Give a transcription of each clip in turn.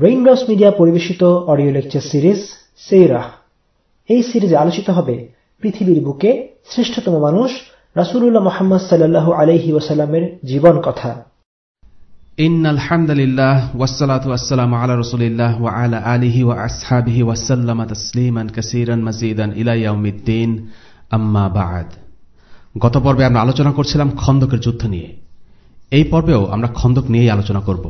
Raindrops media পরিবেশিত audio lecture series সেইরাহ এই সিরিজে আলোচিত হবে পৃথিবীর বুকে শ্রেষ্ঠতম মানুষ রাসূলুল্লাহ মুহাম্মদ সাল্লাল্লাহু আলাইহি ওয়াসাল্লামের জীবন কথা إن الحمد لله والصلاة والسلام على رسول الله وعلى آله وأصحابه وسلم تسليما كثيرا مزيدا إلى يوم الدين أما بعد গত পর্বে আমরা আলোচনা করছিলাম খন্দকের যুদ্ধ নিয়ে এই পর্বেও আমরা খন্দক নিয়েই আলোচনা করব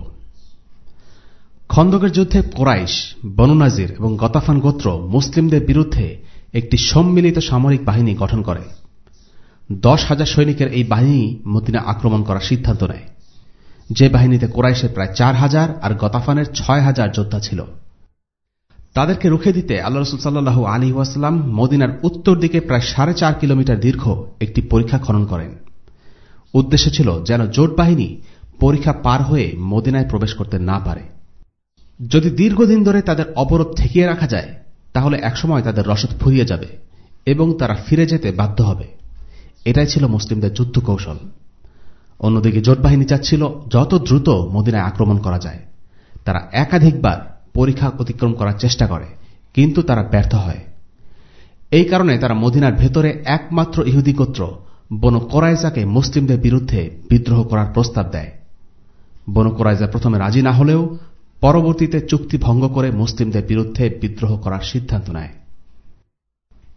খন্দকের যুদ্ধে কোরাইশ, বনু নাজির এবং গতাফান গোত্র মুসলিমদের বিরুদ্ধে একটি সম্মিলিত সামরিক বাহিনী গঠন করে। দশ হাজার সৈনিকের এই বাহিনী মদিনা আক্রমণ করার সিদ্ধান্ত নেয়। যে বাহিনীতে কোরাইশের প্রায় চার হাজার আর গতাফানের ছয় হাজার যোদ্ধা ছিল। তাদেরকে রুখে দিতে আল্লাহ রসুল সাল্লু আলী ওয়াসাল্লাম মদিনার উত্তর দিকে প্রায় সাড়ে চার কিলোমিটার দীর্ঘ একটি পরীক্ষা খনন করেন। উদ্দেশ্য ছিল যেন জোট বাহিনী পরীক্ষা পার হয়ে মদিনায় প্রবেশ করতে না পারে। যদি দীর্ঘদিন ধরে তাদের অবরোধ ঠেকিয়ে রাখা যায়, তাহলে একসময় তাদের রসদ ফুরিয়ে যাবে এবং তারা ফিরে যেতে বাধ্য হবে। এটাই ছিল মুসলিমদের যুদ্ধ কৌশল অন্যদিকে জোট বাহিনী চাচ্ছিল যত দ্রুত মদিনায় আক্রমণ করা যায়। তারা একাধিকবার পরীক্ষা অতিক্রম করার চেষ্টা করে, কিন্তু তারা ব্যর্থ হয়। এই কারণে তারা মদিনার ভেতরে একমাত্র ইহুদি গোত্র, বনু কোরাইজাকে মুসলিমদের বিরুদ্ধে বিদ্রোহ করার প্রস্তাব দেয়। বনু কোরাইজা প্রথমে রাজি না হলেও পরবর্তীতে চুক্তি ভঙ্গ করে মুসলিমদের বিরুদ্ধে বিদ্রোহ করার সিদ্ধান্ত নেয়।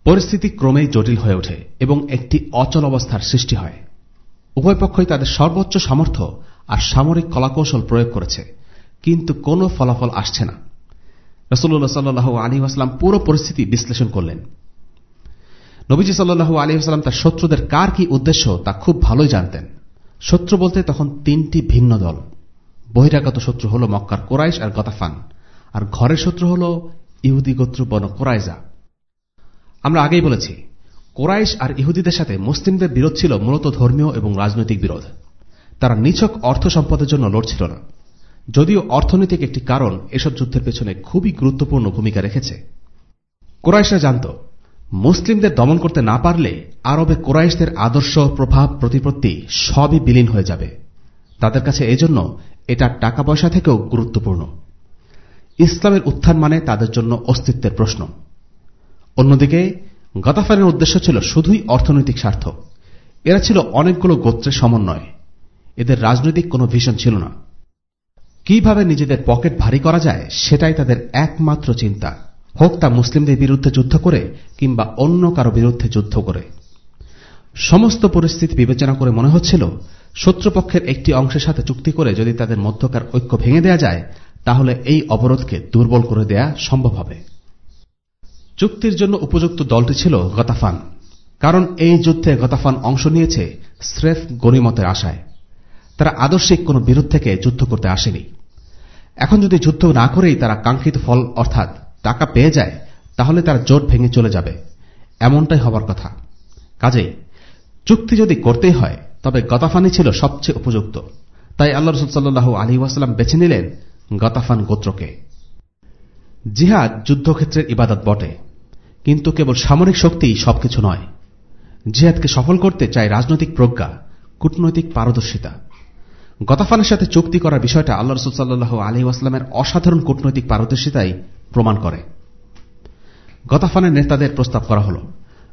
পরিস্থিতি ক্রমেই জটিল হয়ে ওঠে এবং একটি অচল অবস্থার সৃষ্টি হয়। উভয় পক্ষই তাদের সর্বোচ্চ সামর্থ্য আর সামরিক কলাকৌশল প্রয়োগ করেছে, কিন্তু কোনো ফলাফল আসছে না। রসুল্লাহ সাল্লু আলী আসলাম পুরো পরিস্থিতি বিশ্লেষণ করলেন। নবীজি সাল্লু আলী আসলাম তার শত্রুদের কার কি উদ্দেশ্য তা খুব ভালোই জানতেন। শত্রু বলতে তখন তিনটি ভিন্ন দল। বহিরাগত শত্রু হল মক্কার কোরাইশ আর গতাফান। আর ঘরের শত্রু হল ইহুদি গোত্র বন কোরাইজা। আমরা আগেই বলেছি, কোরাইশ আর ইহুদিদের সাথে মুসলিমদের বিরোধ ছিল মূলত ধর্মীয় এবং রাজনৈতিক বিরোধ। তারা নিছক অর্থ সম্পদের জন্য লড়ছিল না। যদিও অর্থনৈতিক একটি কারণ এসব যুদ্ধের পেছনে খুবই গুরুত্বপূর্ণ ভূমিকা রেখেছে। কোরাইশরা জানত, মুসলিমদের দমন করতে না পারলে আরবে কোরাইশদের আদর্শ, প্রভাব, প্রতিপত্তি সবই বিলীন হয়ে যাবে। তাদের কাছে এজন্য এটা টাকা পয়সা থেকেও গুরুত্বপূর্ণ। ইসলামের উত্থান মানে তাদের জন্য অস্তিত্বের প্রশ্ন। অন্যদিকে গতাফানের উদ্দেশ্য ছিল শুধুই অর্থনৈতিক স্বার্থ। এরা ছিল অনেকগুলো গোত্রের সমন্বয়। এদের রাজনৈতিক কোনো ভিশন ছিল না। কীভাবে নিজেদের পকেট ভারী করা যায়, সেটাই তাদের একমাত্র চিন্তা। হোক তা মুসলিমদের বিরুদ্ধে যুদ্ধ করে, কিংবা অন্য কারও বিরুদ্ধে যুদ্ধ করে। সমস্ত পরিস্থিতি বিবেচনা করে মনে হচ্ছিল, শত্রুপক্ষের একটি অংশের সাথে চুক্তি করে যদি তাদের মধ্যকার ঐক্য ভেঙে দেয়া যায়, তাহলে এই অবরোধকে দুর্বল করে দেয়া সম্ভব হবে। চুক্তির জন্য উপযুক্ত দলটি ছিল গতাফান, কারণ এই যুদ্ধে গতাফান অংশ নিয়েছে স্রেফ গণিমতের আশায়। তারা আদর্শিক কোনো বিরোধ থেকে যুদ্ধ করতে আসেনি। এখন যদি যুদ্ধ না করেই তারা কাঙ্ক্ষিত ফল, অর্থাৎ টাকা পেয়ে যায়, তাহলে তারা জোট ভেঙে চলে যাবে। এমনটাই হবার কথা। কাজেই চুক্তি যদি করতে হয়, তবে গতাফানই ছিল সবচেয়ে উপযুক্ত। তাই আল্লাহ রসুল আলী ওয়াসাল্লাম বেছে নিলেন গতাফান গোত্রকে। জিহাদ যুদ্ধক্ষেত্রের ইবাদত বটে, কিন্তু কেবল সামরিক শক্তিই সবকিছু নয়। জিহাদকে সফল করতে চায় রাজনৈতিক প্রজ্ঞা, কূটনৈতিক পারদর্শিতা। গতাফানের সাথে চুক্তি করার বিষয়টা আল্লাহ রসুল সাল্লু আলী আসলামের অসাধারণ কূটনৈতিক পারদর্শিতাই প্রমাণ করে। গতাফানের নেতাদের প্রস্তাব করা হল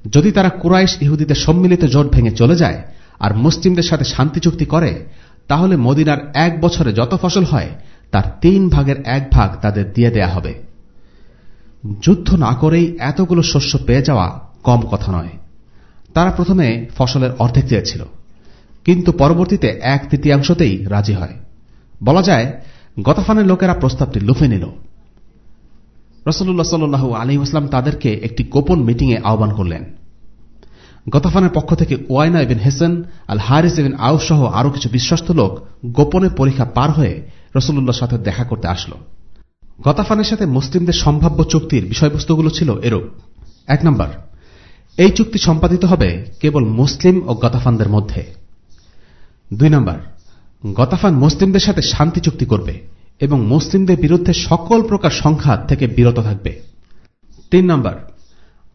যদি তারা কুরাইশ ইহুদিদের সম্মিলিত জোট ভেঙে চলে যায় আর মুসলিমদের সাথে শান্তি চুক্তি করে, তাহলে মদিনার এক বছরে যত ফসল হয়, তার তিন ভাগের এক ভাগ তাদের দিয়ে দেয়া হবে। যুদ্ধ না করেই এতগুলো শস্য পেয়ে যাওয়া কম কথা নয়। তারা প্রথমে ফসলের অর্ধেক চেয়েছিল কিন্তু পরবর্তীতে এক তৃতীয়াংশতেই রাজি হয়। বলা যায়, গতফানের লোকেরা প্রস্তাবটি লুফে নিল। রসল্লাহ সাল্লু আলী ইসলাম তাদেরকে একটি গোপন মিটিংয়ে আহ্বান করলেন। গতাফানের পক্ষ থেকে ওয়াইনা এবিন হেসেন আল হারিস এবিন আউস সহ আরও কিছু বিশ্বস্ত লোক গোপনে পরীক্ষা পার হয়ে রসুল্লাহর সাথে দেখা করতে আসলো। গতাফানের সাথে মুসলিমদের সম্ভাব্য চুক্তির বিষয়বস্তুগুলো ছিল এরূপ। এক নম্বর, এই চুক্তি সম্পাদিত হবে কেবল মুসলিম ও গতাফানদের মধ্যে। দুই নম্বর, গতাফান মুসলিমদের সাথে শান্তি চুক্তি করবে। এবং মুসলিমদের বিরুদ্ধে সকল প্রকার সংঘাত থেকে বিরত থাকবে। তিন নম্বর,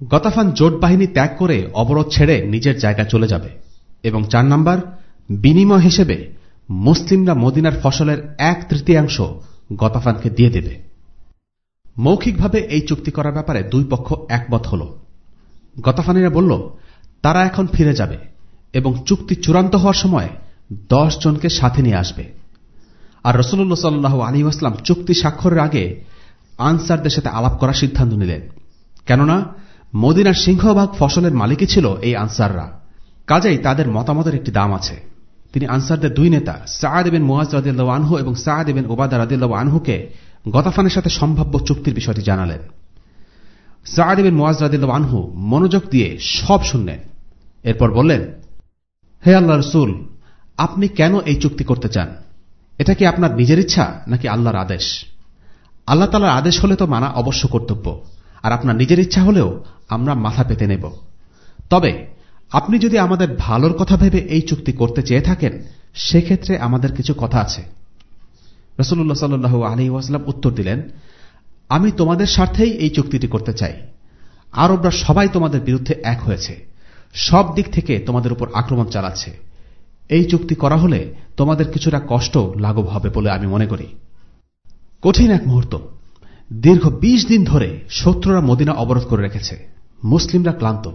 গতাফান জোট বাহিনী ত্যাগ করে অবরোধ ছেড়ে নিজের জায়গা চলে যাবে। এবং চার নম্বর, বিনিময় হিসেবে মুসলিমরা মদিনার ফসলের এক তৃতীয়াংশ গতাফানকে দিয়ে দেবে। মৌখিকভাবে এই চুক্তি করার ব্যাপারে দুই পক্ষ একমত হল। গতাফানিরা বলল, তারা এখন ফিরে যাবে এবং চুক্তি চূড়ান্ত হওয়ার সময় দশ জনকে সাথে নিয়ে আসবে। আর রসুল্লাহ সাল্লাহ আলী আসলাম চুক্তি স্বাক্ষরের আগে আনসারদের সাথে আলাপ করার সিদ্ধান্ত নিলেন। কেননা, মদিনার সিংহভাগ ফসলের মালিকই ছিল এই আনসাররা। কাজেই তাদের মতামতের একটি দাম আছে। তিনি আনসারদের দুই নেতা সাদ বিন মুয়াজ রাদিল্লাহ আনহু এবং সাদ বিন ওবাদা রাদিল্লাহ আনহুকে গতাফানের সাথে সম্ভাব্য চুক্তির বিষয়টি জানালেন। সাদ বিন মুয়াজ রাদিল্লাহ আনহু মনোযোগ দিয়ে সব শুনলেন। এরপর বললেন, হে আল্লাহ রসুল, আপনি কেন এই চুক্তি করতে চান? এটা কি আপনার নিজের ইচ্ছা, নাকি আল্লাহর আদেশ? আল্লাহ তালার আদেশ হলে তো মানা অবশ্য কর্তব্য, আর আপনার নিজের ইচ্ছা হলেও আমরা মাথা পেতে নেব। তবে, আপনি যদি আমাদের ভালোর কথা ভেবে এই চুক্তি করতে চেয়ে থাকেন, সেক্ষেত্রে আমাদের কিছু কথা আছে। রসুল্লাহ সাল্লু আলী ওয়াসাল্লাম উত্তর দিলেন, আমি তোমাদের স্বার্থেই এই চুক্তিটি করতে চাই। আরবরা সবাই তোমাদের বিরুদ্ধে এক হয়েছে। সব দিক থেকে তোমাদের উপর আক্রমণ চালাচ্ছে। এই চুক্তি করা হলে তোমাদের কিছুটা কষ্ট লাঘব হবে বলে আমি মনে করি। কঠিন এক মুহূর্ত। দীর্ঘ ২০ দিন ধরে শত্রুরা মদিনা অবরোধ করে রেখেছে। মুসলিমরা ক্লান্ত।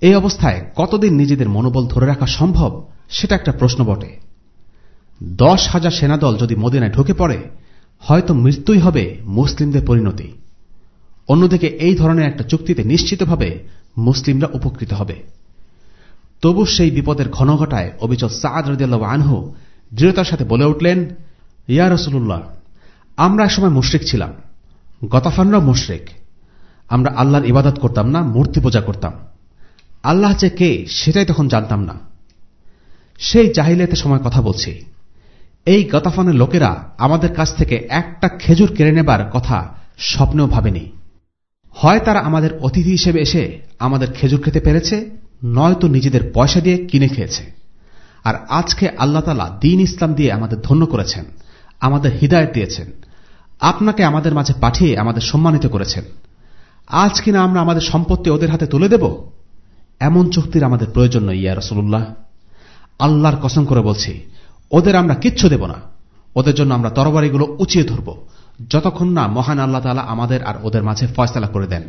এই অবস্থায় কতদিন নিজেদের মনোবল ধরে রাখা সম্ভব, সেটা একটা প্রশ্ন বটে। দশ হাজার সেনাদল যদি মদিনায় ঢুকে পড়ে, হয়তো মৃত্যুই হবে মুসলিমদের পরিণতি। অন্যদিকে এই ধরনের একটা চুক্তিতে নিশ্চিতভাবে মুসলিমরা উপকৃত হবে। তবু সেই বিপদের ঘন ঘটায় অভিযোগ সাদ রদিয়াল্লাহ আনহু দৃঢ়তার সাথে বলে উঠলেন, ইয়া রসুল্লাহ আমরা একসময় মুশরিক ছিলাম। গতাফানরাও মুশরিক। আমরা আল্লাহর ইবাদত করতাম না, মূর্তি পূজা করতাম। আল্লাহ যে কে, সেটাই তখন জানতাম না। সেই জাহিলিয়াতে সময় কথা বলছি। এই গতাফানের লোকেরা আমাদের কাছ থেকে একটা খেজুর কেড়ে নেবার কথা স্বপ্নেও ভাবেনি। হয় তারা আমাদের অতিথি হিসেবে এসে আমাদের খেজুর খেতে পেরেছে নয়তো নিজেদের পয়সা দিয়ে কিনে খেয়েছে। আর আজকে আল্লাহ তালা দিন ইসলাম দিয়ে আমাদের ধন্য করেছেন, আমাদের হৃদায়ত দিয়েছেন, আপনাকে আমাদের মাঝে পাঠিয়ে আমাদের সম্মানিত করেছেন। আজ কিনা আমরা আমাদের সম্পত্তি ওদের হাতে তুলে দেব? এমন চুক্তির আমাদের প্রয়োজন নয় ইয়া রসুল্লাহ আল্লাহর কসম করে বলছি, ওদের আমরা কিচ্ছু দেব না। ওদের জন্য আমরা তরবারিগুলো উঁচিয়ে ধরব, যতক্ষণ না মহান আল্লাহ তালা আমাদের আর ওদের মাঝে ফয়সলা করে দেন।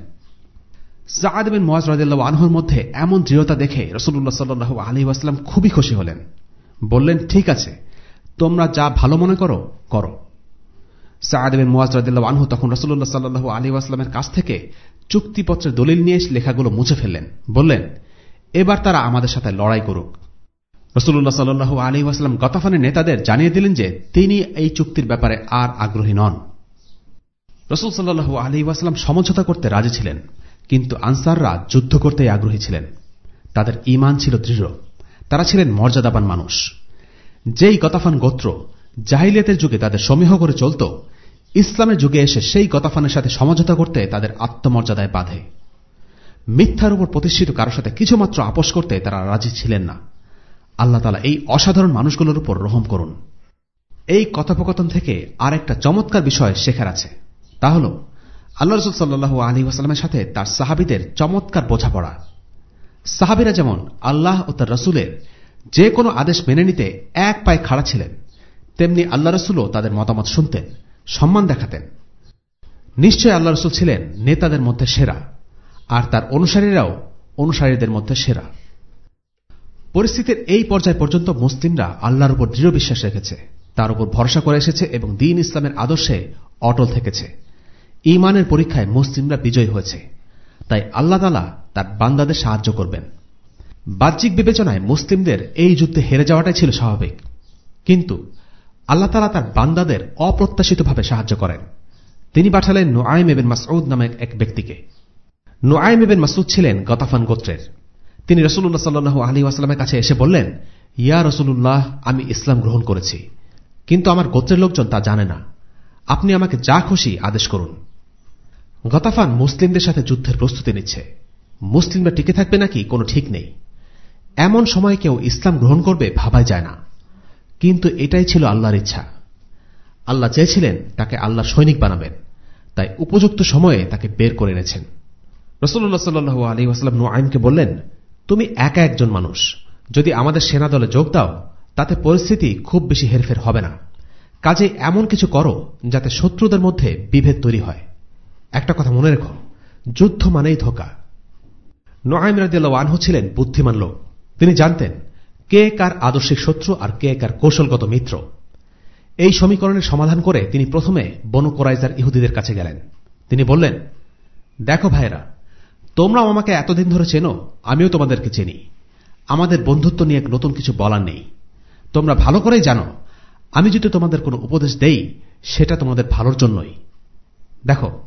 জাহাদ বিন মোয়াজ রাজিল্লাহ আনহুর মধ্যে এমন দৃঢ়তা দেখে রসুল্লাহ সাল্লু আলী আসলাম খুবই খুশি হলেন। বললেন, ঠিক আছে, তোমরা যা ভালো মনে করো করো। সাদ বিন মোয়াজ রাজিল্লাহ আনহু তখন রসুল্লাহ সাল্লু আলী আসলামের কাছ থেকে চুক্তিপত্রের দলিল নিয়ে লেখাগুলো মুছে ফেললেন। বললেন, এবার তারা আমাদের সাথে লড়াই করুক। রসুল্লাহ সাল্লু আলী আসলাম গতাফানের নেতাদের জানিয়ে দিলেন যে, তিনি এই চুক্তির ব্যাপারে আর আগ্রহী নন। রসুল সাল্লু আলী আসলাম সমঝোতা করতে রাজি ছিলেন। কিন্তু আনসাররা যুদ্ধ করতেই আগ্রহী ছিলেন। তাদের ইমান ছিল দৃঢ়। তারা ছিলেন মর্যাদাবান মানুষ। যেই গতাফান গোত্র জাহিলিয়াতের যুগে তাদের সমীহ করে চলত, ইসলামের যুগে এসে সেই গতাফানের সাথে সমঝোতা করতে তাদের আত্মমর্যাদায় বাধে। মিথ্যার উপর প্রতিষ্ঠিত কারোর সাথে কিছুমাত্র আপোষ করতে তারা রাজি ছিলেন না। আল্লাহ তালা এই অসাধারণ মানুষগুলোর উপর রহম করুন। এই কথোপকথন থেকে আর একটা চমৎকার বিষয় শেখার আছে। তা হল আল্লাহ রসুল সাল্লু আলী ওয়াসালামের সাথে তার সাহাবিদের চমৎকার বোঝাপড়া। সাহাবিরা যেমন আল্লাহ ও তার রসুলের যে কোনো আদেশ মেনে নিতে এক পায়ে খাড়া ছিলেন, তেমনি আল্লাহ রসুলও তাদের মতামত শুনতেন, সম্মান দেখাতেন। নিশ্চয় আল্লাহ রসুল ছিলেন নেতাদের মধ্যে সেরা, আর তার অনুসারীরাও অনুসারীদের মধ্যে সেরা। পরিস্থিতির এই পর্যায় পর্যন্ত মুসলিমরা আল্লাহর উপর দৃঢ় বিশ্বাস রেখেছে, তার উপর ভরসা করে এসেছে এবং দিন ইসলামের আদর্শে অটল থেকেছে। ইমানের পরীক্ষায় মুসলিমরা বিজয়ী হয়েছে। তাই আল্লাহ তালা তার বান্দাদের সাহায্য করবেন। বাহ্যিক বিবেচনায় মুসলিমদের এই যুদ্ধে হেরে যাওয়াটাই ছিল স্বাভাবিক। কিন্তু আল্লাহ তালা তার বান্দাদের অপ্রত্যাশিতভাবে সাহায্য করেন। তিনি পাঠালেন নোআইম এবেন মাসউদ নামে এক ব্যক্তিকে। নোআইম এবেন মাসুদ ছিলেন গতাফান গোত্রের। তিনি রসুল্লাহ সাল্লু আলী ওয়াসালামের কাছে এসে বললেন, ইয়া রসুল্লাহ আমি ইসলাম গ্রহণ করেছি। কিন্তু আমার গোত্রের লোকজন তা জানে না। আপনি আমাকে যা খুশি আদেশ করুন। গতাফান মুসলিমদের সাথে যুদ্ধের প্রস্তুতি নিচ্ছে। মুসলিমরা টিকে থাকবে নাকি কোনো ঠিক নেই। এমন সময় কেউ ইসলাম গ্রহণ করবে ভাবাই যায় না। কিন্তু এটাই ছিল আল্লাহর ইচ্ছা। আল্লাহ চেয়েছিলেন তাকে আল্লাহ সৈনিক বানাবেন। তাই উপযুক্ত সময়ে তাকে বের করে এনেছেন। রসুল্লাহ সাল্লু আলী ওয়াসালাম নোআইমকে বললেন, তুমি একা একজন মানুষ। যদি আমাদের সেনা দলে যোগ দাও, তাতে পরিস্থিতি খুব বেশি হেরফের হবে না। কাজে এমন কিছু করো যাতে শত্রুদের মধ্যে বিভেদ তৈরি হয়। একটা কথা মনে রেখো। যুদ্ধ মানেই ধোকা। নোয়াইম রাদিয়াল্লাহ আনহু ছিলেন বুদ্ধিমান লোক। তিনি জানতেন, কে কার আদর্শিক শত্রু আর কে কার কৌশলগত মিত্র। এই সমীকরণের সমাধান করে তিনি প্রথমে বনু কোরাইজার ইহুদিদের কাছে গেলেন। তিনি বললেন, দেখো ভাইরা তোমরাও আমাকে এতদিন ধরে চেনো, আমিও তোমাদেরকে চিনি। আমাদের বন্ধুত্ব নিয়ে নতুন কিছু বলার নেই। তোমরা ভালো করেই জানো, আমি যদি তোমাদের কোনো উপদেশ দেই, সেটা তোমাদের ভালোর জন্যই। দেখো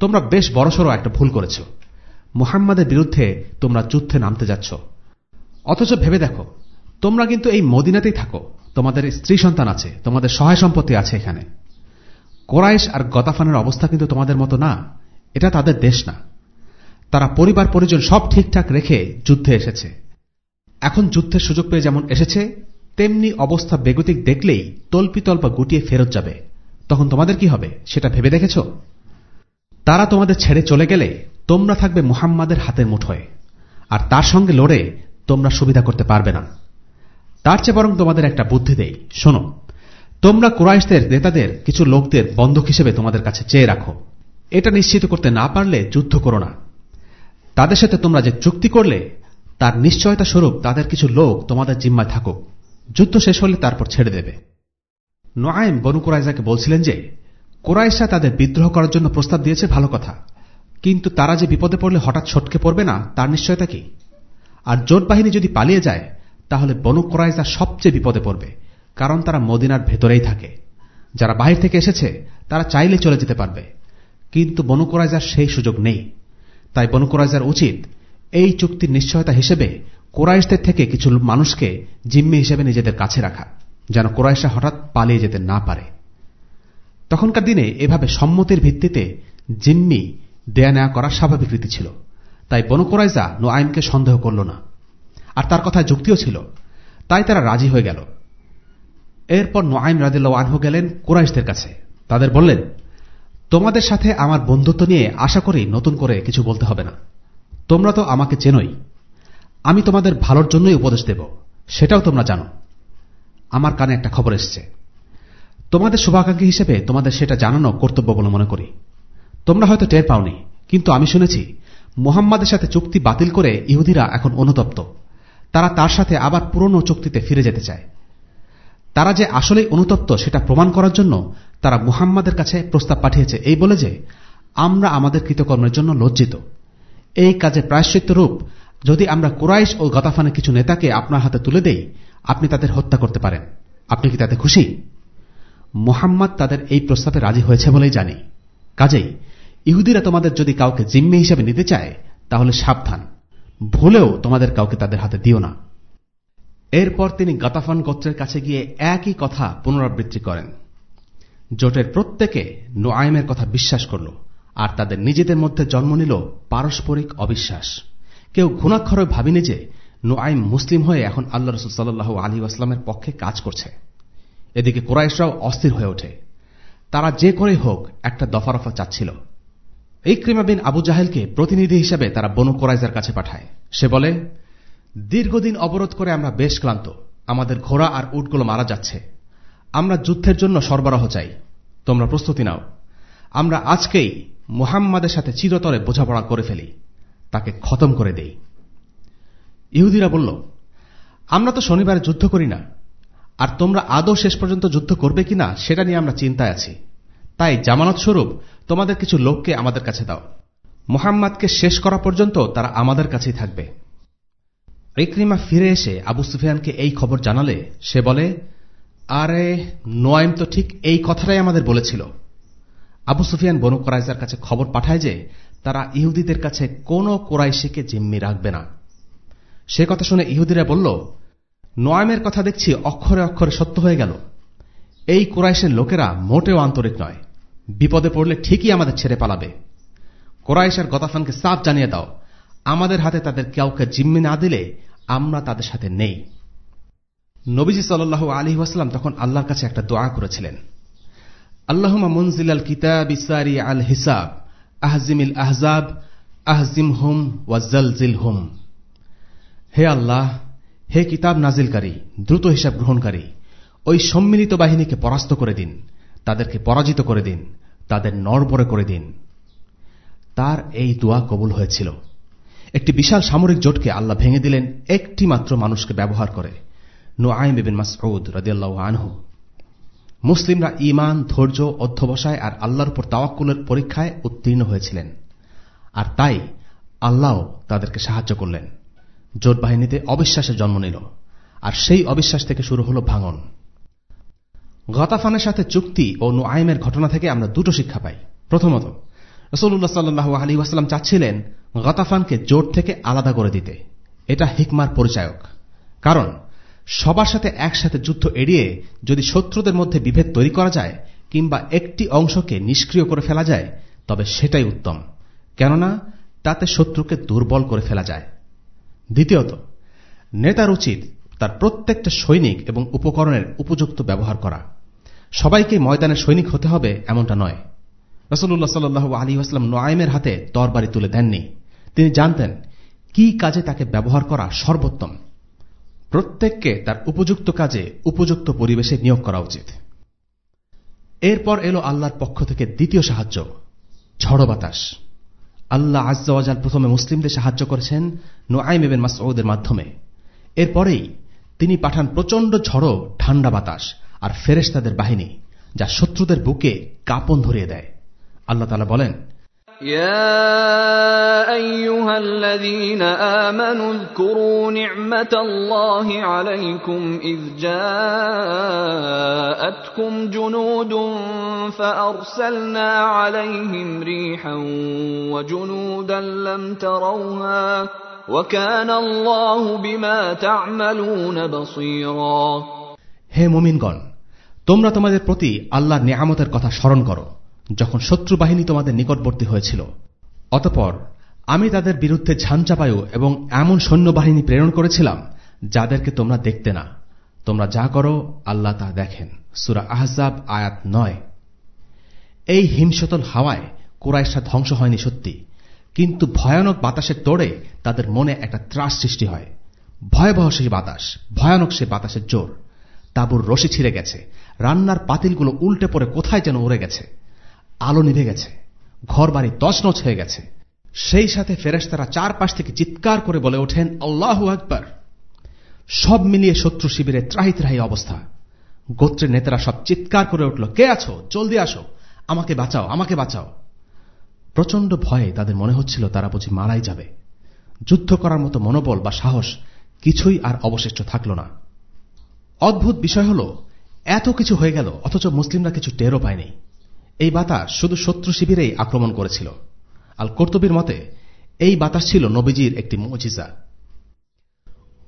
তোমরা বেশ বড়সড় একটা ভুল করেছ। মুহাম্মাদের বিরুদ্ধে তোমরা যুদ্ধে নামতে যাচ্ছ। অথচ ভেবে দেখো, তোমরা কিন্তু এই মদিনাতেই থাকো। তোমাদের স্ত্রী সন্তান আছে, তোমাদের সহায় সম্পত্তি আছে এখানে। কোরাইশ আর গতাফানের অবস্থা কিন্তু তোমাদের মতো না, এটা তাদের দেশ না। তারা পরিবার পরিজন সব ঠিকঠাক রেখে যুদ্ধে এসেছে। এখন যুদ্ধের সুযোগ পেয়ে যেমন এসেছে, তেমনি অবস্থা বেগতিক দেখলেই তল্পিতল্পা গুটিয়ে ফেরত যাবে। তখন তোমাদের কি হবে, সেটা ভেবে দেখেছ? তারা তোমাদের ছেড়ে চলে গেলে তোমরা থাকবে মুহাম্মাদের হাতের মুঠোয়। আর তার সঙ্গে লড়ে তোমরা সুবিধা করতে পারবে না। তার চেয়ে বরং তোমাদের একটা বুদ্ধি দেই। শোনো, তোমরা কুরাইশদের নেতাদের কিছু লোকদের বন্ধক হিসেবে তোমাদের কাছে চেয়ে রাখো। এটা নিশ্চিত করতে না পারলে যুদ্ধ করো না। তাদের সাথে তোমরা যে চুক্তি করলে, তার নিশ্চয়তা স্বরূপ তাদের কিছু লোক তোমাদের জিম্মায় থাকুক। যুদ্ধ শেষ হলে তারপর ছেড়ে দেবে। নোয়াইম বনু কুরাইজাকে বলছিলেন যে কোরাইশা তাদের বিদ্রোহ করার জন্য প্রস্তাব দিয়েছে, ভালো কথা। কিন্তু তারা যে বিপদে পড়লে হঠাৎ ছটকে পড়বে না, তার নিশ্চয়তা কি? আর জোট বাহিনী যদি পালিয়ে যায়, তাহলে বনু কোরাইজা সবচেয়ে বিপদে পড়বে, কারণ তারা মদিনার ভেতরেই থাকে। যারা বাহির থেকে এসেছে, তারা চাইলে চলে যেতে পারবে। কিন্তু বনু কোরাইজার সেই সুযোগ নেই। তাই বনু কোরাইজার উচিত এই চুক্তির নিশ্চয়তা হিসেবে কোরাইশদের থেকে কিছু মানুষকে জিম্মি হিসেবে নিজেদের কাছে রাখা, যেন কোরাইশা হঠাৎ পালিয়ে যেতে না পারে। তখনকার দিনে এভাবে সম্মতির ভিত্তিতে জিম্মি দেয়া নেয়া করা স্বাভাবিক রীতি ছিল। তাই বনু কোরাইজা নোআইমকে সন্দেহ করল না। আর তার কথায় যুক্তিও ছিল। তাই তারা রাজি হয়ে গেল। এরপর নোআইম রাদিল্লা আনহু গেলেন কুরাইশদের কাছে। তাদের বললেন, তোমাদের সাথে আমার বন্ধুত্ব নিয়ে আশা করি নতুন করে কিছু বলতে হবে না। তোমরা তো আমাকে চেনই। আমি তোমাদের ভালোর জন্যই উপদেশ দেব। সেটাও তোমরা জানো। আমার কানে একটা খবর এসছে। তোমাদের শুভাকাঙ্ক্ষী হিসেবে তোমাদের সেটা জানানো কর্তব্য বলে মনে করি। তোমরা হয়তো টের পাওনি, কিন্তু আমি শুনেছি, মোহাম্মদের সাথে চুক্তি বাতিল করে ইহুদিরা এখন অনুতপ্ত। তারা তার সাথে আবার পুরনো চুক্তিতে ফিরে যেতে চায়। তারা যে আসলেই অনুতপ্ত সেটা প্রমাণ করার জন্য তারা মুহাম্মাদের কাছে প্রস্তাব পাঠিয়েছে এই বলে যে, আমরা আমাদের কৃতকর্মের জন্য লজ্জিত। এই কাজে প্রায়শ্চিত্ত রূপ, যদি আমরা কুরাইশ ও গতাফানের কিছু নেতাকে আপনার হাতে তুলে দেই, আপনি তাদের হত্যা করতে পারেন। আপনি কি তাতে খুশি? মুহাম্মদ তাদের এই প্রস্তাবে রাজি হয়েছে বলেই জানি। কাজেই, ইহুদিরা তোমাদের যদি কাউকে জিম্মি হিসেবে নিতে চায়, তাহলে সাবধান। ভুলেও তোমাদের কাউকে তাদের হাতে দিও না। এরপর তিনি গাতাফান গোত্রের কাছে গিয়ে একই কথা পুনরাবৃত্তি করেন। জোটের প্রত্যেকে নোআইমের কথা বিশ্বাস করল, আর তাদের নিজেদের মধ্যে জন্ম নিল পারস্পরিক অবিশ্বাস। কেউ ঘুণাক্ষরে ভাবিনি যে নোআইম মুসলিম হয়ে এখন আল্লাহ রসুল সাল্লাহ আলী আসলামের পক্ষে কাজ করছে। এদিকে কোরাইশরাও অস্থির হয়ে ওঠে। তারা যে করে হোক একটা দফারফা চাচ্ছিল। এই ক্রিমা বিন আবু জাহেলকে প্রতিনিধি হিসেবে তারা বনু কোরাইজার কাছে পাঠায়। সে বলে, দীর্ঘদিন অবরোধ করে আমরা বেশ ক্লান্ত। আমাদের ঘোড়া আর উটগুলো মারা যাচ্ছে। আমরা যুদ্ধের জন্য সরবরাহ চাই। তোমরা প্রস্তুতি নাও। আমরা আজকেই মুহাম্মাদের সাথে চিরতরে বোঝাপড়া করে ফেলি। তাকে খতম করে দেই। ইহুদিরা বলল, আমরা তো শনিবার যুদ্ধ করি না। আর তোমরা আদৌ শেষ পর্যন্ত যুদ্ধ করবে কিনা, সেটা নিয়ে আমরা চিন্তায় আছি। তাই জামানত স্বরূপ, তোমাদের কিছু লোককে আমাদের কাছে দাও। মোহাম্মদকে শেষ করা পর্যন্ত তারা আমাদের কাছেই থাকবে। ইক্রিমা ফিরে এসে আবু সুফিয়ানকে এই খবর জানালে, সে বলে, আরে, নোয়াইম তো ঠিক এই কথাটাই আমাদের বলেছিল। আবু সুফিয়ান বনু কোরাইজার কাছে খবর পাঠায় যে, তারা ইহুদিদের কাছে কোনো কোরাইশিকে জিম্মি রাখবে না। সে কথা শুনে ইহুদিরা বলল নোয়াইমের কথা দেখছি অক্ষরে অক্ষরে সত্য হয়ে গেল। এই কোরাইশের লোকেরা মোটেও আন্তরিক নয়। বিপদে পড়লে ঠিকই আমাদের ছেড়ে পালাবে। কোরাইশের গতাফানকে সাফ জানিয়ে দাও। আমাদের হাতে তাদের কাউকে জিম্মি না দিলে আমরা তাদের সাথে নেই। নবীজি সাল আলী ওয়াসালাম তখন আল্লাহর কাছে একটা দোয়া করেছিলেন। আল্লাহমা মনজিল আল কিতাব ইসারি আল হিসাব, আহজিমিল আহজাব আহজিম হুম ওয়াজ্জালজিল হুম হে আল্লাহ হে কিতাব নাজিলকারী, দ্রুত হিসাব গ্রহণকারী, ওই সম্মিলিত বাহিনীকে পরাস্ত করে দিন, তাদেরকে পরাজিত করে দিন, তাদের নড়বড়ে করে দিন। তার এই দোয়া কবুল হয়েছিল। একটি বিশাল সামরিক জোটকে আল্লাহ ভেঙে দিলেন, একটি মাত্র মানুষকে ব্যবহার করে। নোআইম বিন মাসউদ রাদিয়াল্লাহ আনহু। মুসলিমরা ইমান ধৈর্য, অধ্যবসায় আর আল্লাহর উপর তাওয়াক্কুলের পরীক্ষায় উত্তীর্ণ হয়েছিলেন। আর তাই আল্লাহ তাদেরকে সাহায্য করলেন। জোট বাহিনীতে অবিশ্বাসের জন্ম নিল, আর সেই অবিশ্বাস থেকে শুরু হল ভাঙন। গতাফানের সাথে চুক্তি ও নোআইমের ঘটনা থেকে আমরা দুটো শিক্ষা পাই। প্রথমত রসুল্লাহ সাল্লু আলী ওয়াসাল্লাম চাচ্ছিলেন গতাফানকে জোট থেকে আলাদা করে দিতে। এটা হিকমার পরিচায়ক। কারণ, সবার সাথে একসাথে যুদ্ধ এড়িয়ে যদি শত্রুদের মধ্যে বিভেদ তৈরি করা যায় কিংবা একটি অংশকে নিষ্ক্রিয় করে ফেলা যায়, তবে সেটাই উত্তম। কেননা, তাতে শত্রুকে দুর্বল করে ফেলা যায়। দ্বিতীয়ত নেতার উচিত তার প্রত্যেকটা সৈনিক এবং উপকরণের উপযুক্ত ব্যবহার করা। সবাইকে ময়দানের সৈনিক হতে হবে এমনটা নয়। রসুল্লাহ সাল্লু আলী আসলাম নোয়াইমের হাতে তরবারি তুলে দেননি। তিনি জানতেন, কি কাজে তাকে ব্যবহার করা সর্বোত্তম? প্রত্যেককে তার উপযুক্ত কাজে উপযুক্ত পরিবেশে নিয়োগ করা উচিত। এরপর এলো আল্লাহর পক্ষ থেকে দ্বিতীয় সাহায্য, ঝড় বাতাস। আল্লাহ আজাল প্রথমে মুসলিমদের সাহায্য করেছেন নোয়াইম এবেন মাসউদের মাধ্যমে। এরপরেই তিনি পাঠান প্রচণ্ড ঝড়ো, ঠান্ডা বাতাস আর ফেরেশতাদের বাহিনী, যা শত্রুদের বুকে কাপন ধরিয়ে দেয়। আল্লাহ বলেন يا ايها الذين امنوا اذكروا نعمه الله عليكم اذ جاءتكم جنود فارسلنا عليهم ريحا وجنودا لم تروها وكان الله بما تعملون بصيرا হে মুমিনগণ তোমরা তোমাদের প্রতি আল্লাহর নিয়ামতের কথা স্মরণ করো যখন শত্রু বাহিনী তোমাদের নিকটবর্তী হয়েছিল অতপর আমি তাদের বিরুদ্ধে ঝাঞ্চাপায়ু এবং এমন সৈন্যবাহিনী প্রেরণ করেছিলাম, যাদেরকে তোমরা দেখতে না। তোমরা যা করো, আল্লাহ তা দেখেন। সুরা আহজাব, আয়াত নয়। এই হিমশতল হাওয়ায় কোরাইশা ধ্বংস হয়নি সত্যি, কিন্তু ভয়ানক বাতাসের তোড়ে তাদের মনে একটা ত্রাস সৃষ্টি হয়। ভয়াবহ সেই বাতাস, ভয়ানক সে বাতাসের জোর। তাবুর রশি ছিঁড়ে গেছে, রান্নার পাতিলগুলো উল্টে পড়ে কোথায় যেন উড়ে গেছে। আলো নিভে গেছে ঘর বাড়ি তছনছ হয়ে গেছে। সেই সাথে ফেরেশতারা চারপাশ থেকে চিৎকার করে বলে ওঠেন, আল্লাহ আকবর! সব মিলিয়ে শত্রু শিবিরে ত্রাহি ত্রাহি অবস্থা। গোত্রের নেতারা সব চিৎকার করে উঠল, কে আছো? জলদি আসো। আমাকে বাঁচাও আমাকে বাঁচাও। প্রচণ্ড ভয়ে তাদের মনে হচ্ছিল তারা বুঝি মারাই যাবে। যুদ্ধ করার মতো মনোবল বা সাহস কিছুই আর অবশিষ্ট থাকল না। অদ্ভুত বিষয় হল, এত কিছু হয়ে গেল, অথচ মুসলিমরা কিছু টেরও পায়নি। এই বাতাস শুধু শত্রু শিবিরেই আক্রমণ করেছিল। আল কর্তবীর মতে, এই বাতাস ছিল নবীজির একটি মজিজা।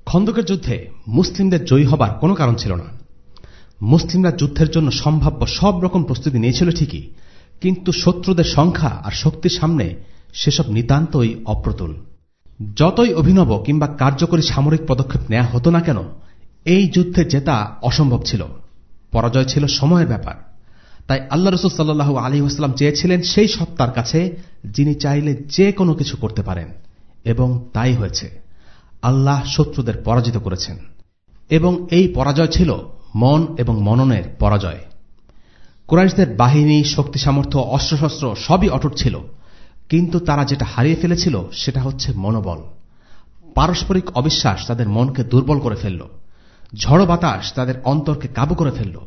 খন্দকের যুদ্ধে মুসলিমদের জয়ী হবার কোনো কারণ ছিল না। মুসলিমরা যুদ্ধের জন্য সম্ভাব্য সব রকম প্রস্তুতি নিয়েছিল ঠিকই, কিন্তু শত্রুদের সংখ্যা আর শক্তির সামনে সেসব নিতান্তই অপ্রতুল। যতই অভিনব কিংবা কার্যকরী সামরিক পদক্ষেপ নেওয়া হতো না কেন, এই যুদ্ধে জেতা অসম্ভব ছিল। পরাজয় ছিল সময়ের ব্যাপার। তাই আল্লাহ রসুল সাল্লু আলী আসলাম চেয়েছিলেন সেই সত্তার কাছে যিনি চাইলে যে কোনো কিছু করতে পারেন। এবং তাই হয়েছে। আল্লাহ শত্রুদের পরাজিত করেছেন। এবং এই পরাজয় ছিল মন এবং মননের পরাজয়। কুরাইশদের বাহিনী, শক্তি, সামর্থ্য, অস্ত্রশস্ত্র সবই অটুট ছিল। কিন্তু তারা যেটা হারিয়ে ফেলেছিল, সেটা হচ্ছে মনোবল। পারস্পরিক অবিশ্বাস তাদের মনকে দুর্বল করে ফেলল। ঝড় বাতাস তাদের অন্তরকে কাবু করে ফেলল।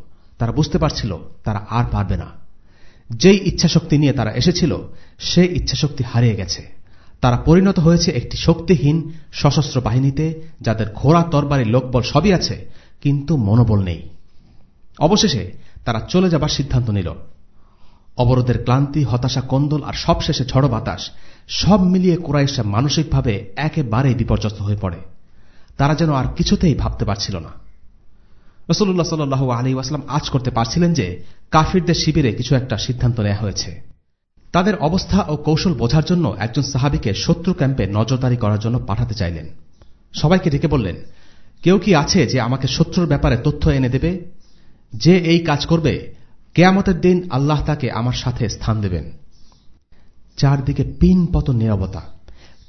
তারা বুঝতে পারছিল, তারা আর পারবে না। যেই ইচ্ছাশক্তি নিয়ে তারা এসেছিল, সেই ইচ্ছাশক্তি হারিয়ে গেছে। তারা পরিণত হয়েছে একটি শক্তিহীন, সশস্ত্র বাহিনীতে, যাদের ঘোড়া, তরবারি, লোকবল সবই আছে, কিন্তু মনোবল নেই। অবশেষে তারা চলে যাবার সিদ্ধান্ত নিল। অবরোধের ক্লান্তি, হতাশা, কন্দল আর সবশেষে ঝড় বাতাস, সব মিলিয়ে কুরাইশা মানসিকভাবে একেবারেই বিপর্যস্ত হয়ে পড়ে। তারা যেন আর কিছুতেই ভাবতে পারছিল না। রসুল্লাহ সাল্লু আলী আসলাম আজ করতে পারছিলেন যে কাফিরদের শিবিরে কিছু একটা সিদ্ধান্ত নেওয়া হয়েছে। তাদের অবস্থা ও কৌশল বোঝার জন্য একজন সাহাবিকে শত্রু ক্যাম্পে নজরদারি করার জন্য পাঠাতে চাইলেন। সবাইকে ডেকে বললেন, কেউ কি আছে যে আমাকে শত্রুর ব্যাপারে তথ্য এনে দেবে? যে এই কাজ করবে, কেয়ামতের দিন আল্লাহ তাকে আমার সাথে স্থান দেবেন। চারদিকে পিন পতন নিরবতা।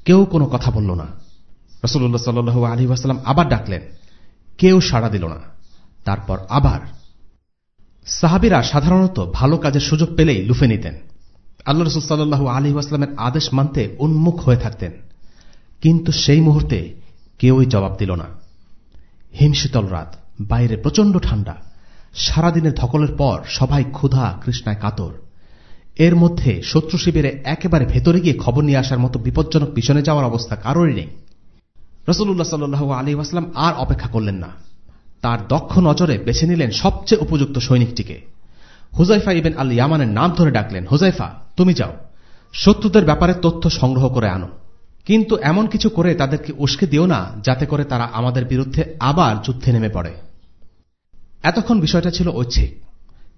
কেউ কোনো কথা বলল না। রসুল্লাহ সাল্লু আলী ওয়াসাল্লাম আবার ডাকলেন, কেউ সাড়া দিল না। তারপর আবার। সাহাবিরা সাধারণত ভালো কাজের সুযোগ পেলেই লুফে নিতেন। আল্লাহ রসুল সাল্লু আলী আসলামের আদেশ মানতে উন্মুখ হয়ে থাকতেন। কিন্তু সেই মুহূর্তে কেউই জবাব দিল না। হিমশীতল রাত, বাইরে প্রচণ্ড ঠান্ডা। সারাদিনের ধকলের পর সবাই ক্ষুধা, কৃষ্ণায় কাতর। এর মধ্যে শত্রু শিবিরে একেবারে ভেতরে গিয়ে খবর নিয়ে আসার মতো বিপজ্জনক পিছনে যাওয়ার অবস্থা কারোরই নেই। রসুল্লাহ সাল্লু আলী আসলাম আর অপেক্ষা করলেন না। তার দক্ষ নজরে বেছে নিলেন সবচেয়ে উপযুক্ত সৈনিকটিকে। হুজাইফা ইবেন আল ইয়ামানের নাম ধরে ডাকলেন, হুজাইফা, তুমি যাও। শত্রুদের ব্যাপারে তথ্য সংগ্রহ করে আনো। কিন্তু এমন কিছু করে তাদেরকে উস্কে দিও না, যাতে করে তারা আমাদের বিরুদ্ধে আবার যুদ্ধে নেমে পড়ে। এতক্ষণ বিষয়টা ছিল ঐচ্ছিক।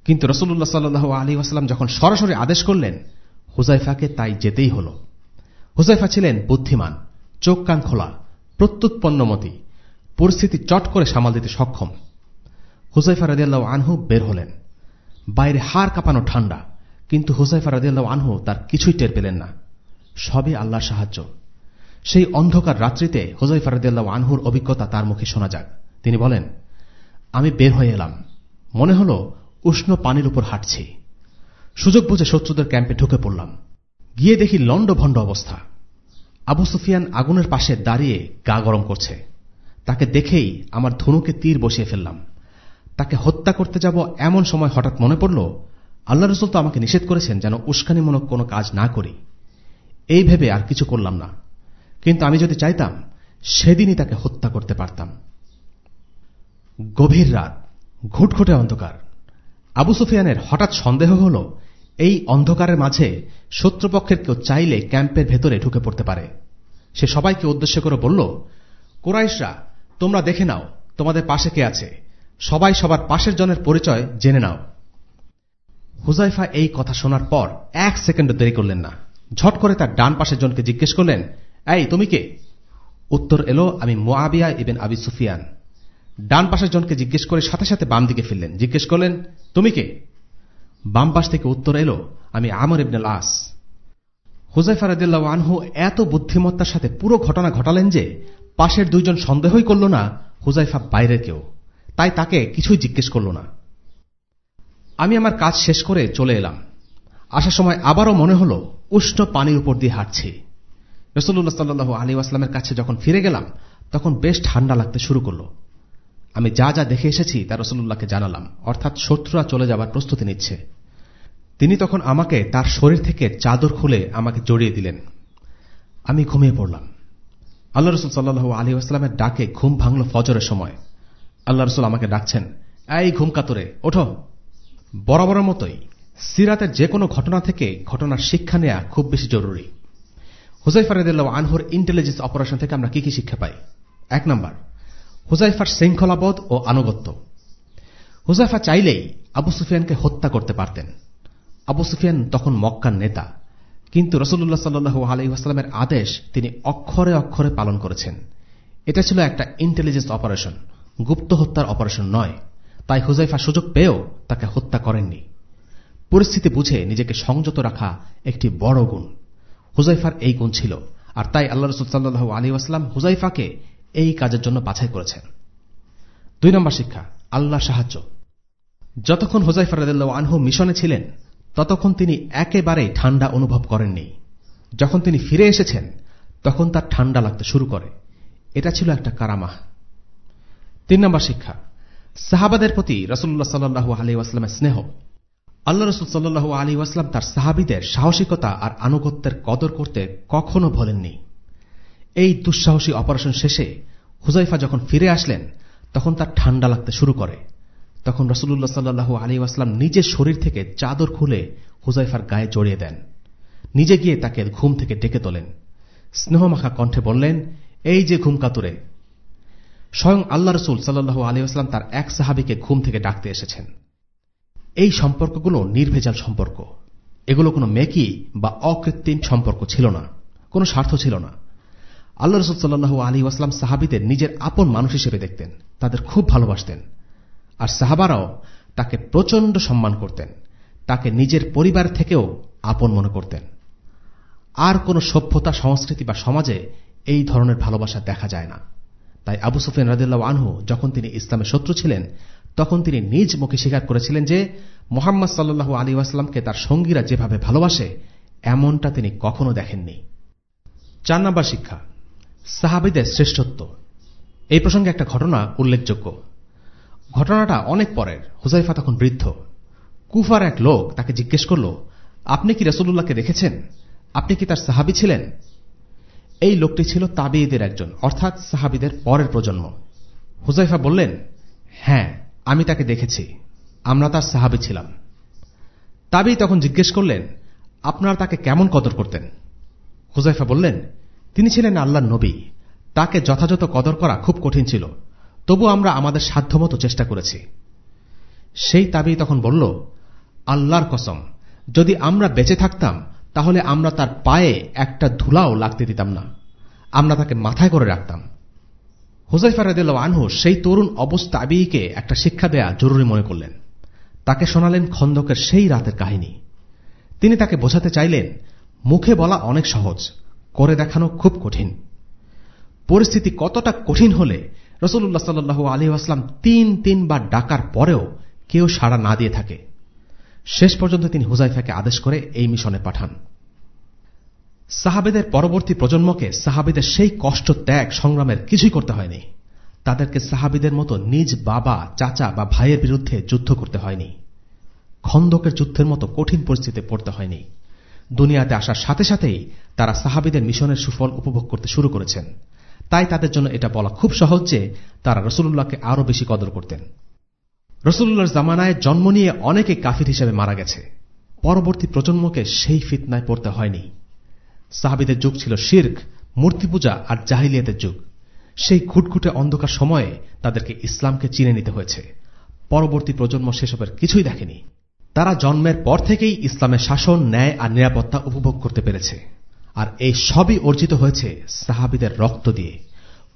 কিন্তু রসুল্লাহ সাল্লু আলী আসালাম যখন সরাসরি আদেশ করলেন, হুজাইফাকে তাই যেতেই হল। হুজাইফা ছিলেন বুদ্ধিমান চোখ কান খোলা, প্রত্যুৎপন্নমতি। পরিস্থিতি চট করে সামাল দিতে সক্ষম। হুজাইফা রাজিয়াল্লাহ আনহু বের হলেন। বাইরে হার কাঁপানো ঠান্ডা, কিন্তু হুসাইফা রাজিয়াল্লাহ আনহু তার কিছুই টের পেলেন না। সবই আল্লাহর সাহায্য। সেই অন্ধকার রাত্রিতে হুজাইফা রাজিয়াল্লাহ আনহুর অভিজ্ঞতা তার মুখে শোনা যাক। তিনি বলেন, আমি বের হয়ে এলাম। মনে হল উষ্ণ পানির উপর হাঁটছি। সুযোগ বুঝে শত্রুদের ক্যাম্পে ঢুকে পড়লাম। গিয়ে দেখি লণ্ডভণ্ড অবস্থা। আবু সুফিয়ান আগুনের পাশে দাঁড়িয়ে গা গরম করছে। তাকে দেখেই আমার ধনুকে তীর বসিয়ে ফেললাম। তাকে হত্যা করতে যাব এমন সময় হঠাৎ মনে পড়ল, আল্লাহ রসুল তো আমাকে নিষেধ করেছেন যেন উস্কানিমূলক কোনো কাজ না করি। এই ভেবে আর কিছু করলাম না। কিন্তু আমি যদি চাইতাম, সেদিনই তাকে হত্যা করতে পারতাম। গভীর রাত, ঘুটঘুটে অন্ধকার। আবু সুফিয়ানের হঠাৎ সন্দেহ হল, এই অন্ধকারের মাঝে শত্রুপক্ষের কেউ চাইলে ক্যাম্পের ভেতরে ঢুকে পড়তে পারে। সে সবাইকে উদ্দেশ্য করে বলল, কোরাইশরা তোমরা দেখে নাও, তোমাদের পাশে কে আছে। সবাই সবার পাশের জনের পরিচয় জেনে নাও। হুজাইফা এই কথা শোনার পর এক সেকেন্ড দেরি করলেন না। ঝট করে তার ডান পাশের জনকে জিজ্ঞেস করলেন, এই, তুমি কে? উত্তর এলো, আমি মোয়াবিয়া ইবেন আবি সুফিয়ান। ডান পাশের জনকে জিজ্ঞেস করে সাথে সাথে বাম দিকে ফিরলেন। জিজ্ঞেস করলেন, তুমি কে? বাম পাশ থেকে উত্তর এলো, আমি আমর ইবনাল আস হুজাইফা রাদিল্লাহ আনহু এত বুদ্ধিমত্তার সাথে পুরো ঘটনা ঘটালেন যে পাশের দুইজন সন্দেহই করল না, হুজাইফা বাইরে কেউ। তাই তাকে কিছুই জিজ্ঞেস করল না। আমি আমার কাজ শেষ করে চলে এলাম। আসার সময় আবারও মনে হল, উষ্ণ পানির উপর দিয়ে হাঁটছি। রসুল্লাহ সাল্লু আলী আসলামের কাছে যখন ফিরে গেলাম, তখন বেশ ঠান্ডা লাগতে শুরু করল। আমি যা যা দেখে এসেছি তা রসুল্লাহকে জানালাম, অর্থাৎ শত্রুরা চলে যাবার প্রস্তুতি নিচ্ছে। তিনি তখন আমাকে তার শরীর থেকে চাদর খুলে আমাকে জড়িয়ে দিলেন। আমি ঘুমিয়ে পড়লাম। আল্লাহ রসুল সাল্লু আলী আসলামের ডাকে ঘুম ভাঙল ফজরের সময়। আল্লাহ রসুল আমাকে ডাকছেন, এই ঘুম কাতরে, ওঠো। বরাবরের মতোই সিরাতের যে কোনো ঘটনা থেকে ঘটনার শিক্ষা নেয়া খুব বেশি জরুরি। হুজাইফার রদুল্লাহ আনহুর ইন্টেলিজেন্স অপারেশন থেকে আমরা কি কি শিক্ষা পাই? এক নম্বর হুজাইফার শৃঙ্খলাবোধ ও আনুগত্য। হুজাইফা চাইলেই আবু সুফিয়ানকে হত্যা করতে পারতেন। আবু সুফিয়ান তখন মক্কার নেতা। কিন্তু রসুল্লাহ সাল্লু আলহিহাস্লামের আদেশ তিনি অক্ষরে অক্ষরে পালন করেছেন। এটা ছিল একটা ইন্টেলিজেন্স অপারেশন গুপ্ত হত্যার অপারেশন নয়। তাই হুজাইফা সুযোগ পেয়েও তাকে হত্যা করেননি। পরিস্থিতি বুঝে নিজেকে সংযত রাখা একটি বড় গুণ। হুজাইফার এই গুণ ছিল, আর তাই আল্লাহ রসুল সাল্লু আলী আসলাম হুজাইফাকে এই কাজের জন্য বাছাই করেছেন। দুই নম্বর শিক্ষা আল্লাহ সাহায্য। যতক্ষণ হুজাইফা রদুল্লাহ আনহু মিশনে ছিলেন ততক্ষণ তিনি একেবারেই ঠান্ডা অনুভব করেননি। যখন তিনি ফিরে এসেছেন, তখন তার ঠান্ডা লাগতে শুরু করে। এটা ছিল একটা কারামাহ। তিন নম্বর শিক্ষা, সাহাবাদের প্রতি রসুল্লাহ সাল্লু আলী আসলামের স্নেহ। আল্লাহ রসুল সাল্লু আলী আসলাম তার সাহাবিদের সাহসিকতা আর আনুগত্যের কদর করতে কখনো ভোলেননি এই দুঃসাহসী অপারেশন শেষে হুজাইফা যখন ফিরে আসলেন, তখন তার ঠান্ডা লাগতে শুরু করে। তখন রসুল্লাহ সাল্লু আলী আসলাম নিজের শরীর থেকে চাদর খুলে হুজাইফার গায়ে জড়িয়ে দেন। নিজে গিয়ে তাকে ঘুম থেকে ডেকে তোলেন। স্নেহমাখা কণ্ঠে বললেন, এই যে ঘুম কাতুরে, স্বয়ং আল্লাহ রসুল সাল্লু আলিউসলাম তার এক সাহাবিকে ঘুম থেকে ডাকতে এসেছেন। এই সম্পর্কগুলো নির্ভেজাল সম্পর্ক। এগুলো কোনো মেকি বা অকৃত্রিম সম্পর্ক ছিল না, কোনো স্বার্থ ছিল না। আল্লাহ রসুল সাল্লু আলী আসলাম সাহাবিদের নিজের আপন মানুষ হিসেবে দেখতেন, তাদের খুব ভালোবাসতেন। আর সাহাবারাও তাকে প্রচণ্ড সম্মান করতেন। তাকে নিজের পরিবার থেকেও আপন মনে করতেন। আর কোন সভ্যতা, সংস্কৃতি বা সমাজে এই ধরনের ভালোবাসা দেখা যায় না। তাই আবু সুফিয়ান রাদিল্লাহ আনহু যখন তিনি ইসলামের শত্রু ছিলেন, তখন তিনি নিজ মুখে স্বীকার করেছিলেন যে, মোহাম্মদ সাল্লু আলী আসলামকে তার সঙ্গীরা যেভাবে ভালোবাসে, এমনটা তিনি কখনো দেখেননি। চার নম্বর শিক্ষা, সাহাবিদের শ্রেষ্ঠত্ব। এই প্রসঙ্গে একটা ঘটনা উল্লেখযোগ্য। ঘটনাটা অনেক পরের। হুজাইফা তখন বৃদ্ধ। কুফার এক লোক তাকে জিজ্ঞেস করল, আপনি কি রসুল্লাহকে দেখেছেন? আপনি কি তার সাহাবি ছিলেন? এই লোকটি ছিল তাবিদের একজন, অর্থাৎ সাহাবিদের পরের প্রজন্ম। হুজাইফা বললেন হ্যাঁ আমি তাকে দেখেছি। আমরা তার সাহাবি ছিলাম। তাবি তখন জিজ্ঞেস করলেন, আপনারা তাকে কেমন কদর করতেন? হুজাইফা বললেন, তিনি ছিলেন আল্লাহর নবী। তাকে যথাযথ কদর করা খুব কঠিন ছিল। তবু আমরা আমাদের সাধ্যমতো চেষ্টা করেছি। সেই তাবি তখন বলল, আল্লাহর কসম, যদি আমরা বেঁচে থাকতাম, তাহলে আমরা তার পায়ে একটা ধুলাও লাগতে দিতাম না। আমরা তাকে মাথায় করে রাখতাম। হুজাইফা রাদিল আনহু সেই তরুণ অবস্থা আবিকে একটা শিক্ষা দেয়া জরুরি মনে করলেন। তাকে শোনালেন খন্দকের সেই রাতের কাহিনী। তিনি তাকে বোঝাতে চাইলেন, মুখে বলা অনেক সহজ, করে দেখানো খুব কঠিন। পরিস্থিতি কতটা কঠিন হলে রসুল্লাহ সাল্লু আলী আসলাম তিন তিনবার ডাকার পরেও কেউ সাড়া না দিয়ে থাকে। শেষ পর্যন্ত তিনি হুজাইফাকে আদেশ করে এই মিশনে পাঠান। সাহাবেদের পরবর্তী প্রজন্মকে সাহাবিদের সেই কষ্ট ত্যাগ সংগ্রামের কিছুই করতে হয়নি। তাদেরকে সাহাবিদের মতো নিজ বাবা, চাচা বা ভাইয়ের বিরুদ্ধে যুদ্ধ করতে হয়নি। খন্দকের যুদ্ধের মতো কঠিন পরিস্থিতিতে পড়তে হয়নি। দুনিয়াতে আসার সাথে সাথেই তারা সাহাবিদের মিশনের সুফল উপভোগ করতে শুরু করেছেন। তাই তাদের জন্য এটা বলা খুব সহজ যে তারা রসুল্লাহকে আরও বেশি কদর করতেন। রসুল্লাহর জামানায় জন্ম নিয়ে অনেকে কাফির হিসেবে মারা গেছে। পরবর্তী প্রজন্মকে সেই ফিতনায় পড়তে হয়নি। সাহাবিদের যুগ ছিল শির্ক, মূর্তি পূজা আর জাহিলিয়াতের যুগ। সেই ঘুটঘুটে অন্ধকার সময়ে তাদেরকে ইসলামকে চিনে নিতে হয়েছে। পরবর্তী প্রজন্ম সেসবের কিছুই দেখেনি। তারা জন্মের পর থেকেই ইসলামের শাসন, ন্যায় আর নিরাপত্তা উপভোগ করতে পেরেছে। আর এই সবই অর্জিত হয়েছে সাহাবিদের রক্ত দিয়ে।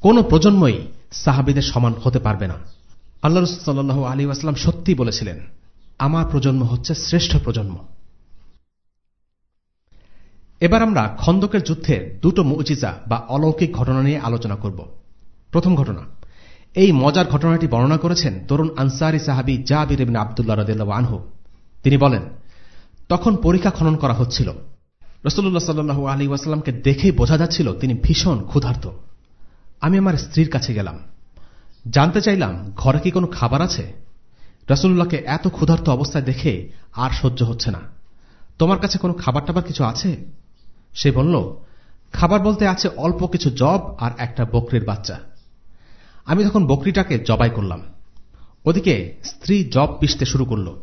কোন প্রজন্মই সাহাবিদের সমান হতে পারবে না। আল্লাহ রসুল্লাহ আলী আসলাম সত্যি বলেছিলেন, আমার প্রজন্ম হচ্ছে শ্রেষ্ঠ প্রজন্ম। এবার আমরা খন্দকের যুদ্ধে দুটো মুজিজা বা অলৌকিক ঘটনা নিয়ে আলোচনা করব। প্রথম ঘটনা, এই মজার ঘটনাটি বর্ণনা করেছেন তরুণ আনসারি সাহাবি জাবির ইবিন আবদুল্লাহ রদুল্লাহ আনহু। তিনি বলেন, তখন পরীক্ষা খনন করা হচ্ছিল। রসুল্লাহ সাল্লু আলী ওয়াসাল্লামকে দেখেই বোঝা যাচ্ছিল তিনি ভীষণ ক্ষুধার্ত। আমি আমার স্ত্রীর কাছে গেলাম। জানতে চাইলাম, ঘরে কি কোনো খাবার আছে? রসুল্লাহকে এত ক্ষুধার্ত অবস্থায় দেখে আর সহ্য হচ্ছে না। তোমার কাছে কোনো খাবার টাবার কিছু আছে? সে বলল, খাবার বলতে আছে অল্প কিছু জব আর একটা বকরির বাচ্চা। আমি তখন বকরিটাকে জবাই করলাম। ওদিকে স্ত্রী জব পিষতে শুরু করল।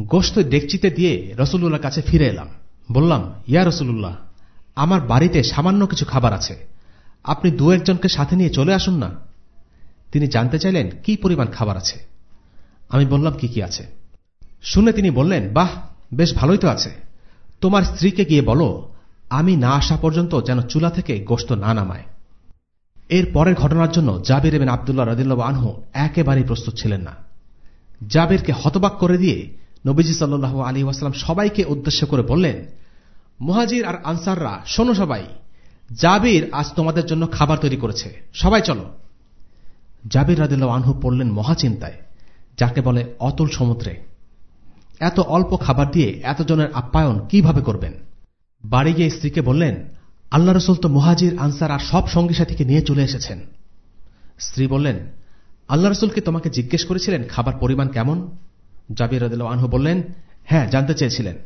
গোস্ত ডেকচিতে দিয়ে রসুল্লাহর কাছে ফিরে এলাম। বললাম, ইয়া রসুল্লাহ আমার বাড়িতে সামান্য কিছু খাবার আছে। আপনি দু একজনকে সাথে নিয়ে চলে আসুন না। তিনি জানতে চাইলেন, কি পরিমাণ খাবার আছে? আমি বললাম, কি কি আছে? শুনে তিনি বললেন, বাহ, বেশ ভালোই তো আছে। তোমার স্ত্রীকে গিয়ে বলো, আমি না আসা পর্যন্ত যেন চুলা থেকে গোস্ত না নামায়। এর পরের ঘটনার জন্য জাবির এবেন আবদুল্লাহ রদিল্লা আনহু একেবারেই প্রস্তুত ছিলেন না। জাবিরকে হতবাক করে দিয়ে নবীজি সাল্লু আলী ওয়াসালাম সবাইকে উদ্দেশ্য করে বললেন, মুহাজির আর আনসাররা, শোনো সবাই, জাবির আজ তোমাদের জন্য খাবার তৈরি করেছে। সবাই চলো। জাবির রাদিল্লা আনহু পড়লেন মহাচিন্তায় যাকে বলে অতুল সমুদ্রে। এত অল্প খাবার দিয়ে এতজনের আপ্যায়ন কীভাবে করবেন? বাড়ি গিয়ে স্ত্রীকে বললেন, আল্লাহ রসুল তো মুহাজির, আনসার আর সব সঙ্গী সাথীকে নিয়ে চলে এসেছেন। স্ত্রী বললেন, আল্লাহ রসুলকে তোমাকে জিজ্ঞেস করেছিলেন খাবার পরিমাণ কেমন? জাবির রদিল আনহু বললেন হ্যাঁ জানতে চেয়েছিলেন।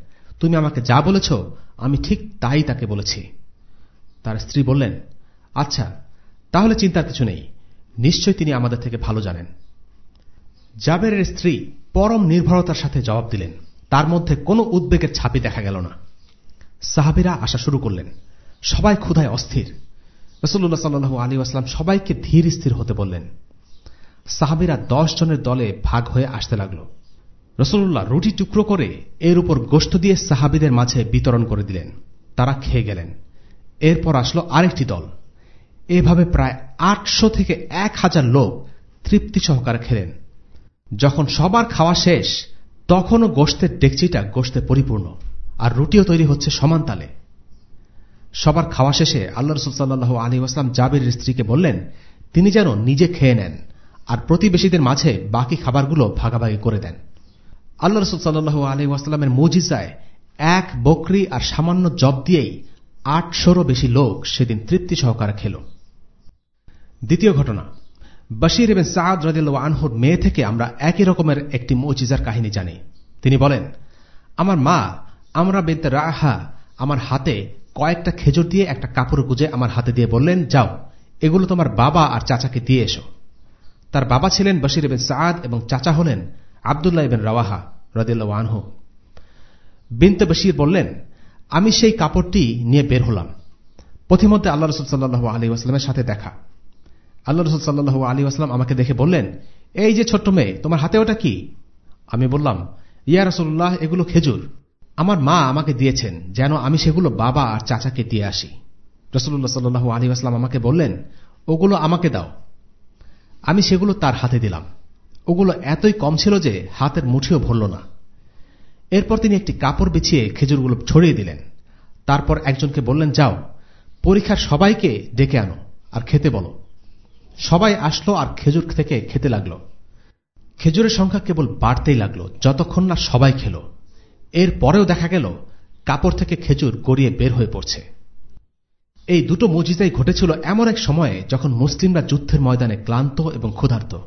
তুমি আমাকে যা বলেছ, আমি ঠিক তাই তাকে বলেছি। তার স্ত্রী বললেন আচ্ছা তাহলে চিন্তার কিছু নেই। নিশ্চয় তিনি আমাদের থেকে ভালো জানেন। জাবেরের স্ত্রী পরম নির্ভরতার সাথে জবাব দিলেন। তার মধ্যে কোনো উদ্বেগের ছাপি দেখা গেল না। সাহাবিরা আসা শুরু করলেন। সবাই ক্ষুধায় অস্থির। রসুল্লাহ সাল্লু আলী আসলাম সবাইকে ধীর স্থির হতে বললেন। সাহাবিরা দশ জনের দলে ভাগ হয়ে আসতে লাগল। রসুল্লাহ রুটি টুকরো করে এর উপর গোষ্ঠ দিয়ে সাহাবিদের মাঝে বিতরণ করে দিলেন। তারা খেয়ে গেলেন। এরপর আসলো আরেকটি দল। এভাবে প্রায় আটশো থেকে এক হাজার লোক তৃপ্তি সহকারে খেলেন। যখন সবার খাওয়া শেষ, তখনও গোষ্ঠের ডেকচিটা গোষ্ঠে পরিপূর্ণ আর রুটিও তৈরি হচ্ছে সমান তালে। সবার খাওয়া শেষে আল্লাহ রসুল সাল্লাহ আলী আসলাম জাবির স্ত্রীকে বললেন, তিনি যেন নিজে খেয়ে নেন আর প্রতিবেশীদের মাঝে বাকি খাবারগুলো ভাগাভাগি করে দেন। আল্লাহ রসুল সাল্লাহ আলী আসলামের মজিজায় এক বকরি আর সামান্য জব দিয়েই আটশোরও বেশি লোক সেদিন তৃপ্তি সহকারে খেল। দ্বিতীয় ঘটনা, বশির এবং সাদ রদিল আনহুর মেয়ে থেকে আমরা একই রকমের একটি মৌচিজার কাহিনী জানি। তিনি বলেন, আমার মা, আমরা বেনতে রাহা আমার হাতে কয়েকটা খেজুর দিয়ে একটা কাপড় গুজে আমার হাতে দিয়ে বললেন, যাও, এগুলো তোমার বাবা আর চাচাকে দিয়ে এসো। তার বাবা ছিলেন বশির ইবেন সাদ এবং চাচা হলেন আবদুল্লাহ ইবেন রাওয়াহা। রদিল্লা বিনতে বশির বললেন, আমি সেই কাপড়টি নিয়ে বের হলাম। পথিমধ্যে আল্লাহ রসুল সাল্লাহ আলী আসলামের সাথে দেখা। আল্লাহ রসুল আলী আসলাম আমাকে দেখে বললেন, এই যে ছোট্ট মেয়ে, তোমার হাতে ওটা কি? আমি বললাম, ইয়া রসুল্লাহ এগুলো খেজুর। আমার মা আমাকে দিয়েছেন, যেন আমি সেগুলো বাবা আর চাচাকে দিয়ে আসি। রসুল্লাহ সাল্লু আলী আসলাম আমাকে বললেন, ওগুলো আমাকে দাও। আমি সেগুলো তার হাতে দিলাম। ওগুলো এতই কম ছিল যে হাতের মুঠিও ভরল না। এরপর তিনি একটি কাপড় বিছিয়ে খেজুরগুলো ছড়িয়ে দিলেন। তারপর একজনকে বললেন, যাও, পরীক্ষার সবাইকে ডেকে আনো আর খেতে বলো। সবাই আসলো আর খেজুর থেকে খেতে লাগল। খেজুরের সংখ্যা কেবল বাড়তেই লাগল, যতক্ষণ না সবাই খেল। এর পরেও দেখা গেল, কাপড় থেকে খেজুর গড়িয়ে বের হয়ে পড়ছে। এই দুটো মজিজাই ঘটেছিল এমন এক সময়ে যখন মুসলিমরা যুদ্ধের ময়দানে ক্লান্ত এবং ক্ষুধার্ত।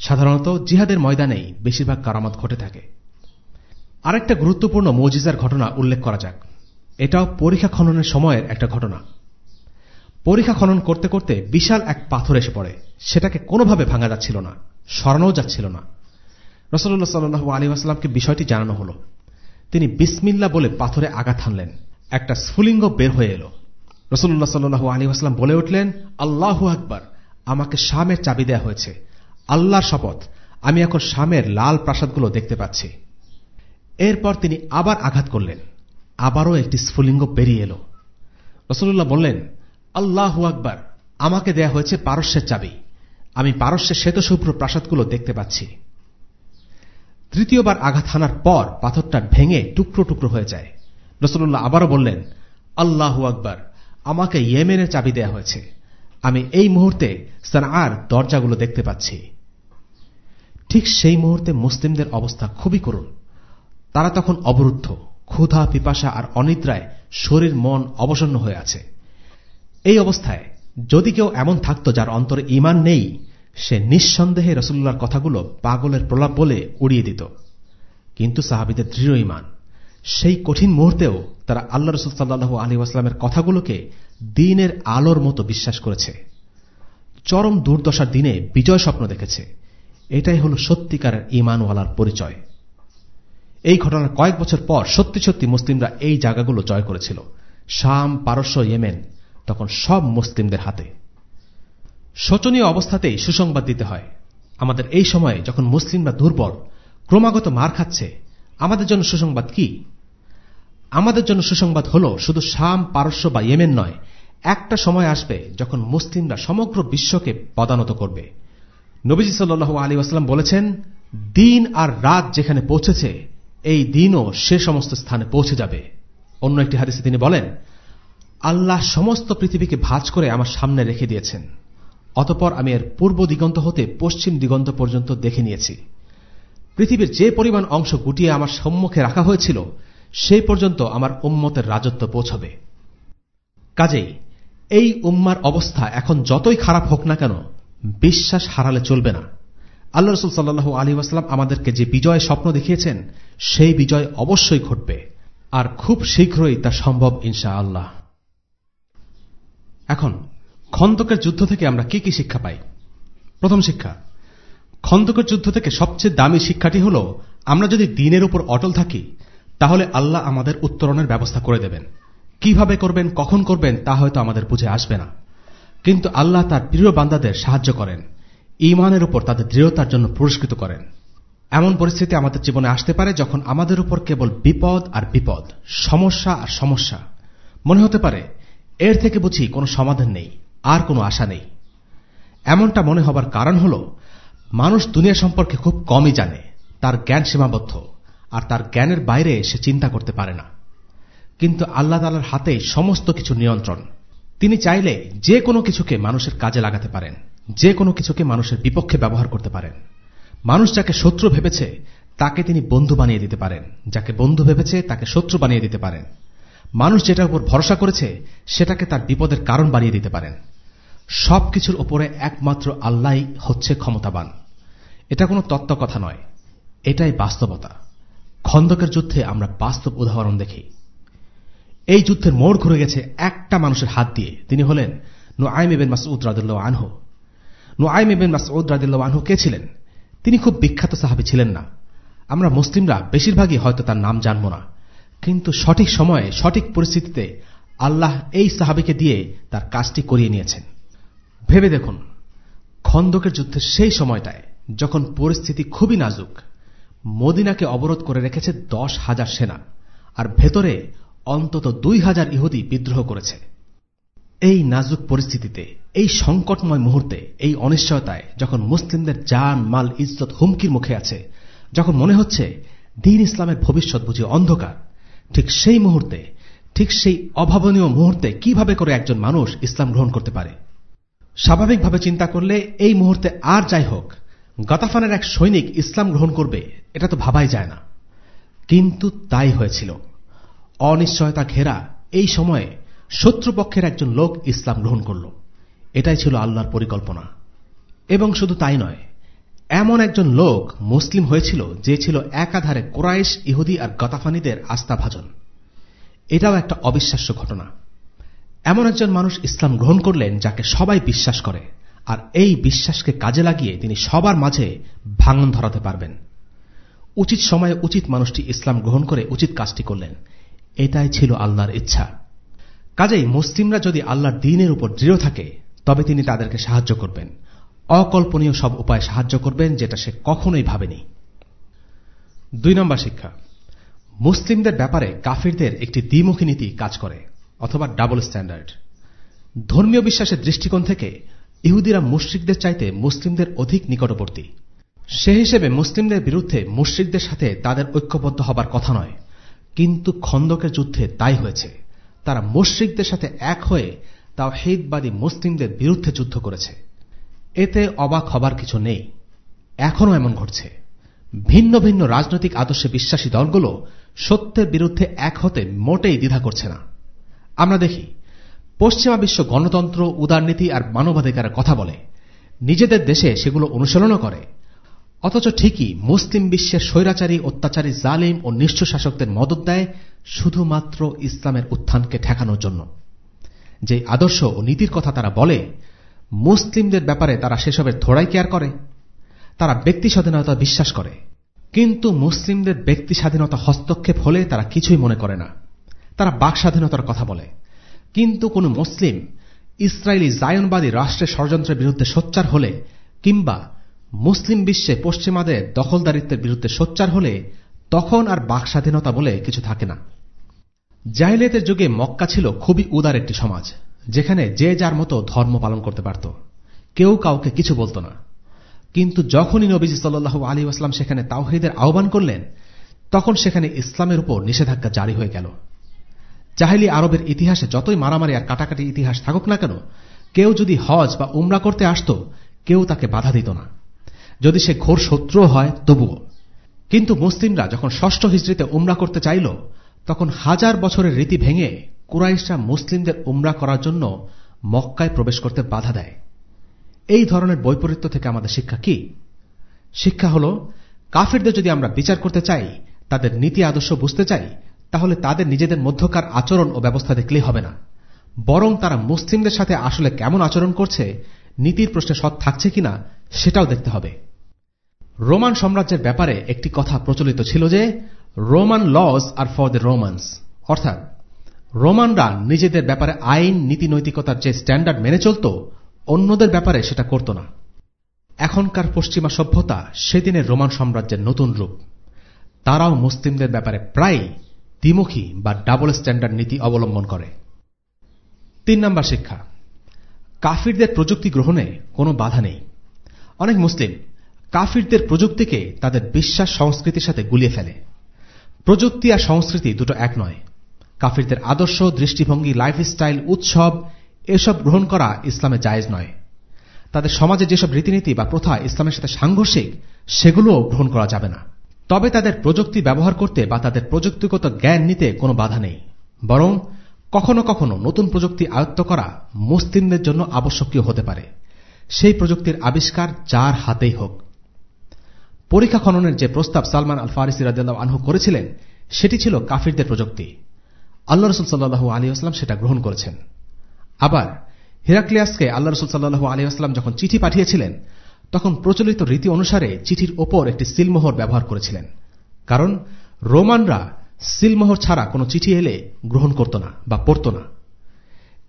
সাধারণত জিহাদের ময়দানেই বেশিরভাগ কারামত ঘটে থাকে। আরেকটা গুরুত্বপূর্ণ মজিজার ঘটনা উল্লেখ করা যাক। এটাও পরীক্ষা খননের সময়ের একটা ঘটনা। পরীক্ষা খনন করতে করতে বিশাল এক পাথর এসে পড়ে। সেটাকে কোনোভাবে ভাঙা যাচ্ছিল না, সরানোও যাচ্ছিল না। রসল্লাহ সাল্লু আলী আসলামকে বিষয়টি জানানো হল। তিনি বিসমিল্লা বলে পাথরে আঘাত হানলেন। একটা স্ফুলিঙ্গ বের হয়ে এলো। রসুল্লাহ সাল্লু আলী আসলাম বলে উঠলেন, আল্লাহু আকবার, আমাকে শামের চাবি দেয়া হয়েছে। আল্লাহর শপথ। আমি এখন শামের লাল প্রাসাদগুলো দেখতে পাচ্ছি। এরপর তিনি আবার আঘাত করলেন। আবারও একটি স্ফুলিঙ্গ বেরিয়ে এলো। রসুল্লাহ বললেন, আল্লাহ আকবার, আমাকে দেয়া হয়েছে পারস্যের চাবি। আমি পারস্যের শ্বেতশুভ্র প্রাসাদগুলো দেখতে পাচ্ছি। তৃতীয়বার আঘাত হানার পর পাথরটা ভেঙে টুকরো টুকরো হয়ে যায়। রসুল্লাহ আবারও বললেন, আল্লাহু আকবার, আমাকে ইয়েমেনের চাবি দেয়া হয়েছে। আমি এই মুহূর্তে সানার দরজাগুলো দেখতে পাচ্ছি। ঠিক সেই মুহূর্তে মুসলিমদের অবস্থা খুবই করুণ। তারা তখন অবরুদ্ধ, ক্ষুধা, পিপাসা আর অনিদ্রায় শরীর, মন অবসন্ন হয়ে আছে। এই অবস্থায় যদি কেউ এমন থাকত যার অন্তরে ইমান নেই, সে নিঃসন্দেহে রসুল্লার কথাগুলো পাগলের প্রলাপ বলে উড়িয়ে দিত। কিন্তু সাহাবিদের দৃঢ় ইমান সেই কঠিন মুহূর্তেও তারা আল্লাহ রসুল সাল্লাহ আলী আসলামের কথাগুলোকে দিনের আলোর মতো বিশ্বাস করেছে। চরম দুর্দশার দিনে বিজয় স্বপ্ন দেখেছে। এটাই হল সত্যিকারের ইমানওয়ালার পরিচয়। এই ঘটনার কয়েক বছর পর সত্যি সত্যি মুসলিমরা এই জায়গাগুলো জয় করেছিল। শাম, পারস্য, ইয়েমেন, তখন সব মুসলিমদের হাতে। শোচনীয় অবস্থাতেই সুসংবাদ দিতে হয়। আমাদের এই সময়ে যখন মুসলিমরা দুর্বল, ক্রমাগত মার খাচ্ছে, আমাদের জন্য সুসংবাদ কি? আমাদের জন্য সুসংবাদ হল শুধু শাম, পারস্য বা ইয়েমেন নয়, একটা সময় আসবে যখন মুসলিমরা সমগ্র বিশ্বকে পদানত করবে। নবীজি সাল্লু আলী আসলাম বলেছেন, দিন আর রাত যেখানে পৌঁছেছে, এই দিনও সে সমস্ত স্থানে পৌঁছে যাবে। অন্য একটি হাদিসে তিনি বলেন, আল্লাহ সমস্ত পৃথিবীকে ভাজ করে আমার সামনে রেখে দিয়েছেন। অতপর আমি এর পূর্ব দিগন্ত হতে পশ্চিম দিগন্ত পর্যন্ত দেখে নিয়েছি। পৃথিবীর যে পরিমাণ অংশ গুটিয়ে আমার সম্মুখে রাখা হয়েছিল, সেই পর্যন্ত আমার উম্মতের রাজত্ব পৌঁছবে। কাজেই, এই উম্মার অবস্থা এখন যতই খারাপ হোক না কেন বিশ্বাস হারালে চলবে না। আল্লাহ রসুল সাল্লু আলী ওয়াসালাম আমাদেরকে যে বিজয় স্বপ্ন দেখিয়েছেন, সেই বিজয় অবশ্যই ঘটবে। আর খুব শীঘ্রই তা সম্ভব ইনশা আল্লাহ এখন, খন্দকের যুদ্ধ থেকে আমরা কি কি শিক্ষা পাই? প্রথম শিক্ষা, খন্দকের যুদ্ধ থেকে সবচেয়ে দামি শিক্ষাটি হল, আমরা যদি দিনের উপর অটল থাকি, তাহলে আল্লাহ আমাদের উত্তরণের ব্যবস্থা করে দেবেন। কীভাবে করবেন, কখন করবেন, তা হয়তো আমাদের বুঝে আসবে না। কিন্তু আল্লাহ তার প্রিয় বান্দাদের সাহায্য করেন। ইমানের উপর তাদের দৃঢ়তার জন্য পুরস্কৃত করেন। এমন পরিস্থিতি আমাদের জীবনে আসতে পারে যখন আমাদের উপর কেবল বিপদ আর বিপদ, সমস্যা আর সমস্যা। মনে হতে পারে, এর থেকে বুঝি কোনো সমাধান নেই, আর কোনো আশা নেই। এমনটা মনে হবার কারণ হল, মানুষ দুনিয়া সম্পর্কে খুব কমই জানে, তার জ্ঞান সীমাবদ্ধ, আর তার জ্ঞানের বাইরে সে চিন্তা করতে পারে না। কিন্তু আল্লাহ তালার হাতে সমস্ত কিছু নিয়ন্ত্রণ। তিনি চাইলে যে কোনো কিছুকে মানুষের কাজে লাগাতে পারেন, যে কোনো কিছুকে মানুষের বিপক্ষে ব্যবহার করতে পারেন। মানুষ যাকে শত্রু ভেবেছে, তাকে তিনি বন্ধু বানিয়ে দিতে পারেন। যাকে বন্ধু ভেবেছে, তাকে শত্রু বানিয়ে দিতে পারেন। মানুষ যেটার উপর ভরসা করেছে, সেটাকে তার বিপদের কারণ বানিয়ে দিতে পারেন। সবকিছুর ওপরে একমাত্র আল্লাহ হচ্ছে ক্ষমতাবান। এটা কোনো তত্ত্ব কথা নয়, এটাই বাস্তবতা। খন্দকের যুদ্ধে আমরা বাস্তব উদাহরণ দেখি। এই যুদ্ধের মোড় ঘুরে গেছে একটা মানুষের হাত দিয়ে। তিনি হলেন নোআইম এবেন মাসউদ রাদুল্লাহ আনহু। নোআইম এবেন মাসউদ রাদুল্লাহ আনহু কে ছিলেন? তিনি খুব বিখ্যাত সাহাবি ছিলেন না। আমরা মুসলিমরা বেশিরভাগই হয়তো তার নাম জানব না। কিন্তু সঠিক সময়ে, সঠিক পরিস্থিতিতে আল্লাহ এই সাহাবিকে দিয়ে তার কাজটি করিয়ে নিয়েছেন। ভেবে দেখুন, খন্দকের যুদ্ধের সেই সময়টায় যখন পরিস্থিতি খুবই নাজুক, মদিনাকে অবরোধ করে রেখেছে দশ হাজার সেনা, আর ভেতরে অন্তত দুই হাজার ইহুদি বিদ্রোহ করেছে। এই নাজুক পরিস্থিতিতে, এই সংকটময় মুহূর্তে, এই অনিশ্চয়তায়, যখন মুসলিমদের জান, মাল, ইজ্জত হুমকির মুখে আছে, যখন মনে হচ্ছে দিন ইসলামের ভবিষ্যৎ বুঝি অন্ধকার, ঠিক সেই মুহূর্তে, ঠিক সেই অভাবনীয় মুহূর্তে কীভাবে করে একজন মানুষ ইসলাম গ্রহণ করতে পারে? স্বাভাবিকভাবে চিন্তা করলে এই মুহূর্তে আর যাই হোক, গতাফানের এক সৈনিক ইসলাম গ্রহণ করবে, এটা তো ভাবাই যায় না। কিন্তু তাই হয়েছিল। অনিশ্চয়তা ঘেরা এই সময়ে শত্রুপক্ষের একজন লোক ইসলাম গ্রহণ করল। এটাই ছিল আল্লাহর পরিকল্পনা। এবং শুধু তাই নয়, এমন একজন লোক মুসলিম হয়েছিল যে ছিল একাধারে কোরাইশ, ইহুদি আর গতাফানিদের আস্থাভাজন। এটাও একটা অবিশ্বাস্য ঘটনা। এমন একজন মানুষ ইসলাম গ্রহণ করলেন যাকে সবাই বিশ্বাস করে, আর এই বিশ্বাসকে কাজে লাগিয়ে তিনি সবার মাঝে ভাঙন ধরাতে পারবেন। উচিত সময়ে উচিত মানুষটি ইসলাম গ্রহণ করে উচিত কাজটি করলেন। এটাই ছিল আল্লাহর ইচ্ছা। কাজেই মুসলিমরা যদি আল্লাহর দিনের উপর দৃঢ় থাকে, তবে তিনি তাদেরকে সাহায্য করবেন। অকল্পনীয় সব উপায় সাহায্য করবেন যেটা সে কখনোই ভাবেনি। দুই নম্বর শিক্ষা। মুসলিমদের ব্যাপারে কাফিরদের একটি দ্বিমুখী নীতি কাজ করে, অথবা ডাবল স্ট্যান্ডার্ড। ধর্মীয় বিশ্বাসের দৃষ্টিকোণ থেকে ইহুদিরা মুশ্রিকদের চাইতে মুসলিমদের অধিক নিকটবর্তী। সে হিসেবে মুসলিমদের বিরুদ্ধে মুশ্রিকদের সাথে তাদের ঐক্যবদ্ধ হবার কথা নয়। কিন্তু খন্দকের যুদ্ধে তাই হয়েছে। তারা মুশ্রিকদের সাথে এক হয়ে তাও হেদবাদী মুসলিমদের বিরুদ্ধে যুদ্ধ করেছে। এতে অবাক হবার কিছু নেই। এখনও এমন ঘটছে। ভিন্ন ভিন্ন রাজনৈতিক আদর্শে বিশ্বাসী দলগুলো সত্যের বিরুদ্ধে এক হতে মোটেই দ্বিধা করছে না। আমরা দেখি, পশ্চিমা বিশ্ব গণতন্ত্র, উদারনীতি আর মানবাধিকারের কথা বলে। নিজেদের দেশে সেগুলো অনুশীলনও করে। অথচ ঠিকই মুসলিম বিশ্বের স্বৈরাচারী, অত্যাচারী, জালিম ও নিষ্ঠ শাসকদের মদত দেয় শুধুমাত্র ইসলামের উত্থানকে ঠেকানোর জন্য। যে আদর্শ ও নীতির কথা তারা বলে, মুসলিমদের ব্যাপারে তারা সেসবের থোড়াই কেয়ার করে, তারা ব্যক্তি স্বাধীনতা বিশ্বাস করে। কিন্তু মুসলিমদের ব্যক্তি স্বাধীনতা হস্তক্ষেপ হলে তারা কিছুই মনে করে না। তারা বাক স্বাধীনতার কথা বলে। কিন্তু কোন মুসলিম ইসরায়েলি জায়নবাদী রাষ্ট্রের ষড়যন্ত্রের বিরুদ্ধে সোচ্চার হলে কিংবা মুসলিম বিশ্বে পশ্চিমাদের দখলদারিত্বের বিরুদ্ধে সোচ্চার হলে তখন আর বাক স্বাধীনতা বলে কিছু থাকে না। জাহিলিয়াতের যুগে মক্কা ছিল খুবই উদার একটি সমাজ, যেখানে যে যার মতো ধর্ম পালন করতে পারত। কেউ কাউকে কিছু বলত না। কিন্তু যখনই নবীজি সাল্লু আলী আসলাম সেখানে তাওহিদের আহ্বান করলেন, তখন সেখানে ইসলামের উপর নিষেধাজ্ঞা জারি হয়ে গেল। জাহিলি আরবের ইতিহাসে যতই মারামারি আর কাটাকাটি ইতিহাস থাকুক না কেন, কেউ যদি হজ বা উমরা করতে আসত, কেউ তাকে বাধা দিত না। যদি সে ঘোর শত্রু হয়, তবুও। কিন্তু মুসলিমরা যখন ষষ্ঠ হিজড়িতে উমরা করতে চাইল, তখন হাজার বছরের রীতি ভেঙে কুরাইশরা মুসলিমদের উমরা করার জন্য মক্কায় প্রবেশ করতে বাধা দেয়। এই ধরনের বৈপরীত্য থেকে আমাদের শিক্ষা কি? শিক্ষা হল, কাফিরদের যদি আমরা বিচার করতে চাই, তাদের নীতি আদর্শ বুঝতে চাই, তাহলে তাদের নিজেদের মধ্যকার আচরণ ও ব্যবস্থা দেখলেই হবে না। বরং তারা মুসলিমদের সাথে আসলে কেমন আচরণ করছে, নীতির প্রশ্নে সৎ থাকছে কিনা, সেটাও দেখতে হবে। রোমান সাম্রাজ্যের ব্যাপারে একটি কথা প্রচলিত ছিল যে, Roman laws are for the Romans. অর্থাৎ, রোমানরা নিজেদের ব্যাপারে আইন নীতি নৈতিকতার যে স্ট্যান্ডার্ড মেনে চলত, অন্যদের ব্যাপারে সেটা করত না। এখনকার পশ্চিমা সভ্যতা সেদিনের রোমান সাম্রাজ্যের নতুন রূপ। তারাও মুসলিমদের ব্যাপারে প্রায় দ্বিমুখী বা ডাবল স্ট্যান্ডার্ড নীতি অবলম্বন করে। তিন নম্বর শিক্ষা। কাফিরদের প্রযুক্তি গ্রহণে কোনো বাধা নেই। অনেক মুসলিম কাফিরদের প্রযুক্তিকে তাদের বিশ্বাস সংস্কৃতির সাথে গুলিয়ে ফেলে। প্রযুক্তি আর সংস্কৃতি দুটো এক নয়। কাফিরদের আদর্শ, দৃষ্টিভঙ্গি লাইফস্টাইল উৎসব, এসব গ্রহণ করা ইসলামে জায়েজ নয়। তাদের সমাজে যেসব রীতিনীতি বা প্রথা ইসলামের সাথে সাংঘর্ষিক, সেগুলোও গ্রহণ করা যাবে না। তবে তাদের প্রযুক্তি ব্যবহার করতে বা তাদের প্রযুক্তিগত জ্ঞান নিতে কোনো বাধা নেই। বরং কখনো কখনো নতুন প্রযুক্তি আয়ত্ত করা মুসলিমদের জন্য আবশ্যকীয় হতে পারে। সেই প্রযুক্তির আবিষ্কার যার হাতেই হোক। পরীক্ষা খননের যে প্রস্তাব সালমান আল ফারিসি রাজ্লাহ আনহু করেছিলেন, সেটি ছিল কাফিরদের প্রযুক্তি। আল্লাহ রসুল সাল্লাহ আলী আসলাম সেটা গ্রহণ করেছেন। আবার হিরাক্লিয়াসকে আল্লাহ রসুল সাল্লাহ আলী আসলাম যখন চিঠি পাঠিয়েছিলেন, তখন প্রচলিত রীতি অনুসারে চিঠির ওপর একটি সিলমোহর ব্যবহার করেছিলেন। কারণ রোমানরা সিলমোহর ছাড়া কোনো চিঠি এলে গ্রহণ করত না বা পড়ত না।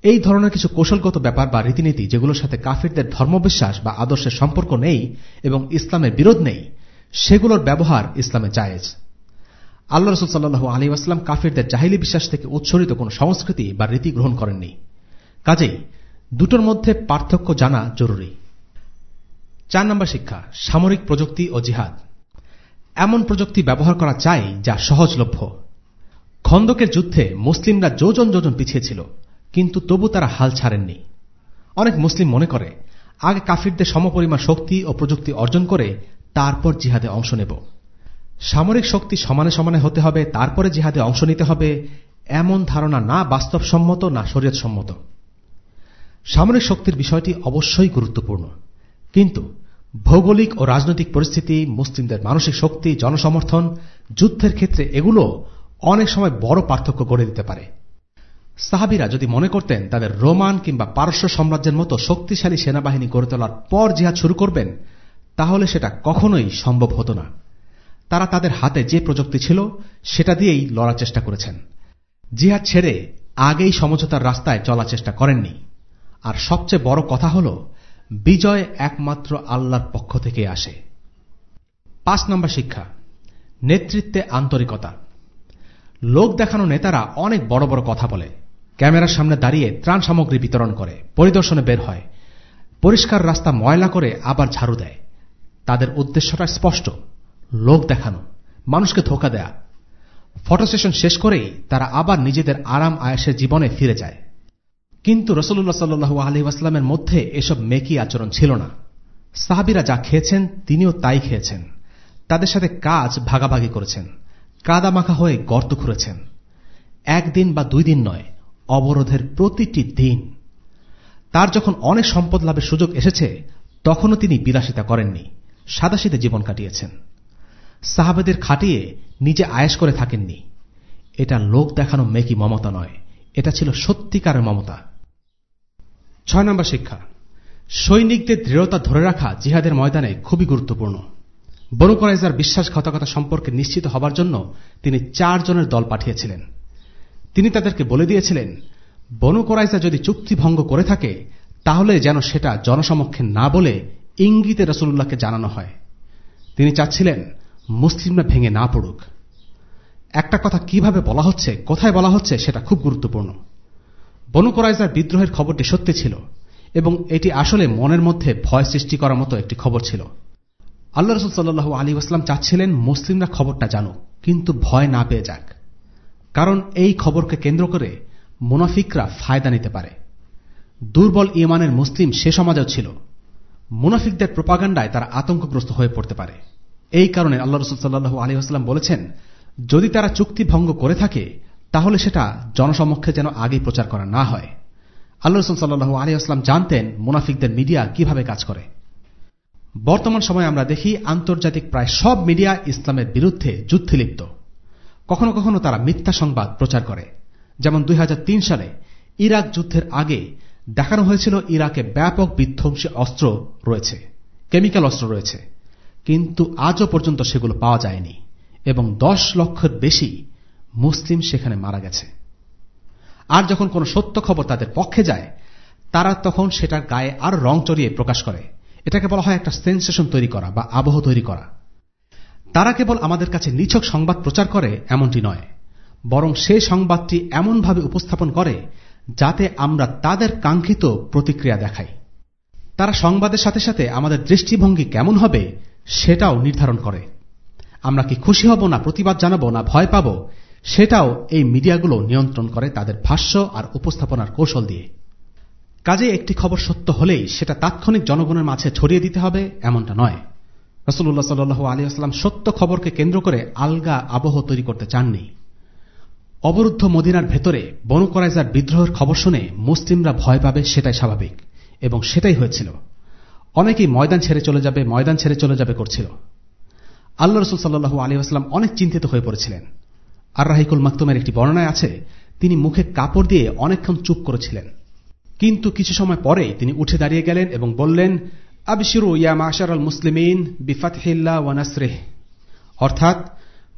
এই ধরনের কিছু কৌশলগত ব্যাপার বা রীতিনীতি যেগুলোর সাথে কাফিরদের ধর্মবিশ্বাস বা আদর্শের সম্পর্ক নেই এবং ইসলামের বিরোধ নেই সেগুলোর ব্যবহার ইসলামে জায়েজ। আল্লাহ রসুল সাল্লু আলী আসলাম কাফিরদের জাহিলি বিশ্বাস থেকে উৎসরিত কোন সংস্কৃতি বা রীতি গ্রহণ করেননি। কাজেই দুটোর মধ্যে পার্থক্য জানা জরুরি। চার নম্বর শিক্ষা, সামরিক প্রযুক্তি ও জিহাদ। এমন প্রযুক্তি ব্যবহার করা চাই যা সহজলভ্য। খন্দকের যুদ্ধে মুসলিমরা যোজন যোজন পিছিয়ে ছিল, কিন্তু তবু তারা হাল ছাড়েননি। অনেক মুসলিম মনে করে, আগে কাফিরদের সমপরিমাণ শক্তি ও প্রযুক্তি অর্জন করে তারপর জিহাদে অংশ নেব। সামরিক শক্তি সমানে সমানে হতে হবে, তারপরে জিহাদে অংশ নিতে হবে, এমন ধারণা না বাস্তবসম্মত, না শরীয়তসম্মত। সামরিক শক্তির বিষয়টি অবশ্যই গুরুত্বপূর্ণ। কিন্তু ভৌগোলিক ও রাজনৈতিক পরিস্থিতি, মুসলিমদের মানসিক শক্তি, জনসমর্থন, যুদ্ধের ক্ষেত্রে এগুলো অনেক সময় বড় পার্থক্য গড়ে দিতে পারে। সাহাবিরা যদি মনে করতেন, তাদের রোমান কিংবা পারস্য সাম্রাজ্যের মতো শক্তিশালী সেনাবাহিনী গড়ে তোলার পর জিহাদ শুরু করবেন তাহলে সেটা কখনোই সম্ভব হতো না। তারা তাদের হাতে যে প্রযুক্তি ছিল, সেটা দিয়েই লড়ার চেষ্টা করেছেন। জিহাদ ছেড়ে আগেই সমঝোতার রাস্তায় চলার চেষ্টা করেননি। আর সবচেয়ে বড় কথা হল, বিজয় একমাত্র আল্লাহর পক্ষ থেকে আসে। পাঁচ নম্বর শিক্ষা, নেতৃত্বে আন্তরিকতা। লোক দেখানো নেতারা অনেক বড় বড় কথা বলে। ক্যামেরার সামনে দাঁড়িয়ে ত্রাণ সামগ্রী বিতরণ করে, পরিদর্শনে বের হয়। পরিষ্কার রাস্তা ময়লা করে আবার ঝাড়ু দেয়। তাদের উদ্দেশ্যটা স্পষ্ট। লোক দেখানো, মানুষকে ধোকা দেয়া। ফটো সেশন শেষ করেই তারা আবার নিজেদের আরাম আয়াসের জীবনে ফিরে যায়। কিন্তু রসুল্লাহ সাল্লু আলী আসলামের মধ্যে এসব মেকি আচরণ ছিল না। সাহাবিরা যা খেয়েছেন, তিনিও তাই খেয়েছেন। তাদের সাথে কাজ ভাগাভাগি করেছেন কাদা মাখা হয়ে গর্ত খুঁড়েছেন। একদিন বা দুই দিন নয়, অবরোধের প্রতিটি দিন। তার যখন অনেক সম্পদ লাভের সুযোগ এসেছে, তখনও তিনি বিলাসিতা করেননি। সাদাশিদে জীবন কাটিয়েছেন। সাহাবেদের খাটিয়ে নিজে আয়েস করে থাকেননি। এটা লোক দেখানো মেকি মমতা নয়। এটা ছিল সত্যিকারের মমতা। ছয় নম্বর শিক্ষা। সৈনিকদের দৃঢ়তা ধরে রাখা জিহাদের ময়দানে খুবই গুরুত্বপূর্ণ। বনু করাইজার বিশ্বাসঘাতকতা সম্পর্কে নিশ্চিত হবার জন্য তিনি চারজনের দল পাঠিয়েছিলেন। তিনি তাদেরকে বলে দিয়েছিলেন, বনু করাইজা যদি চুক্তি ভঙ্গ করে থাকে, তাহলে যেন সেটা জনসমক্ষে না বলে ইঙ্গিতে রসুল্লাহকে জানানো হয়। তিনি চাচ্ছিলেন, মুসলিমরা ভেঙে না পড়ুক। একটা কথা কীভাবে বলা হচ্ছে, কোথায় বলা হচ্ছে, সেটা খুব গুরুত্বপূর্ণ। বনু করাইজার বিদ্রোহের খবরটি সত্যি ছিল এবং এটি আসলে মনের মধ্যে ভয় সৃষ্টি করার মতো একটি খবর ছিল। আল্লাহ রসুল সাল্লু আলী আসলাম চাচ্ছিলেন, মুসলিমরা খবরটা জানুক, কিন্তু ভয় না পেয়ে যাক। কারণ এই খবরকে কেন্দ্র করে মুনাফিকরা ফায়দা নিতে পারে। দুর্বল ইমানের মুসলিম সে সমাজেও ছিল। মুনাফিকদের প্রপাগান্ডায় তারা আতঙ্কগ্রস্ত হয়ে পড়তে পারে। এই কারণে আল্লাহ রসুল সাল্লু আলী আসলাম বলেছেন, যদি তারা চুক্তি ভঙ্গ করে থাকে, তাহলে সেটা জনসমক্ষে যেন আগে প্রচার করা না হয়। আল্লাহ রসুল সাল্লু আলী আসলাম জানতেন মুনাফিকদের মিডিয়া কীভাবে কাজ করে। বর্তমান সময়ে আমরা দেখি আন্তর্জাতিক প্রায় সব মিডিয়া ইসলামের বিরুদ্ধে যুদ্ধে লিপ্ত। কখনো কখনো তারা মিথ্যা সংবাদ প্রচার করে। যেমন দুই হাজার তিন সালে ইরাক যুদ্ধের আগে দেখানো হয়েছিল ইরাকে ব্যাপক বিধ্বংসী অস্ত্র রয়েছে, কেমিক্যাল অস্ত্র রয়েছে, কিন্তু আজও পর্যন্ত সেগুলো পাওয়া যায়নি এবং দশ লক্ষের বেশি মুসলিম সেখানে মারা গেছে। আর যখন কোনো সত্য খবর তাদের পক্ষে যায়, তারা তখন সেটার গায়ে আর রং চড়িয়ে প্রকাশ করে। এটাকে বলা হয় একটা সেন্সেশন তৈরি করা বা আবহ তৈরি করা। তারা কেবল আমাদের কাছে নিছক সংবাদ প্রচার করে এমনটি নয়, বরং সেই সংবাদটি এমনভাবে উপস্থাপন করে যাতে আমরা তাদের কাঙ্ক্ষিত প্রতিক্রিয়া দেখাই। তারা সংবাদের সাথে সাথে আমাদের দৃষ্টিভঙ্গি কেমন হবে সেটাও নির্ধারণ করে। আমরা কি খুশি হব না প্রতিবাদ জানাব না ভয় পাব সেটাও এই মিডিয়াগুলো নিয়ন্ত্রণ করে তাদের ভাষ্য আর উপস্থাপনার কৌশল দিয়ে। কাজে একটি খবর সত্য হলেই সেটা তাৎক্ষণিক জনগণের মাঝে ছড়িয়ে দিতে হবে এমনটা নয়। রসুল্লাহ সাল্লু আলী আসলাম সত্য খবরকে কেন্দ্র করে আলগা আবহ তৈরি করতে চাননি। অবরুদ্ধ মদিনার ভেতরে বনু করাইজার বিদ্রোহের খবর শুনে মুসলিমরা ভয় পাবে সেটাই স্বাভাবিক। এবং সেটাই হয়েছিল। অনেকেই ময়দান ছেড়ে চলে যাবে, ময়দান ছেড়ে চলে যাবে করছিল। আল্লাহ রসুল সাল্লু আলী আসলাম অনেক চিন্তিত হয়ে পড়েছিলেন। আর রাহিকুল মাকতুমের একটি বর্ণনায় আছে, তিনি মুখে কাপড় দিয়ে অনেকক্ষণ চুপ করেছিলেন। কিন্তু কিছু সময় পরে তিনি উঠে দাঁড়িয়ে গেলেন এবং বললেন, আবিশিরু ইয়া মাশার আল মুসলিমিন বিফাতহিল্লা ওয়ানাসরেহ অর্থাৎ,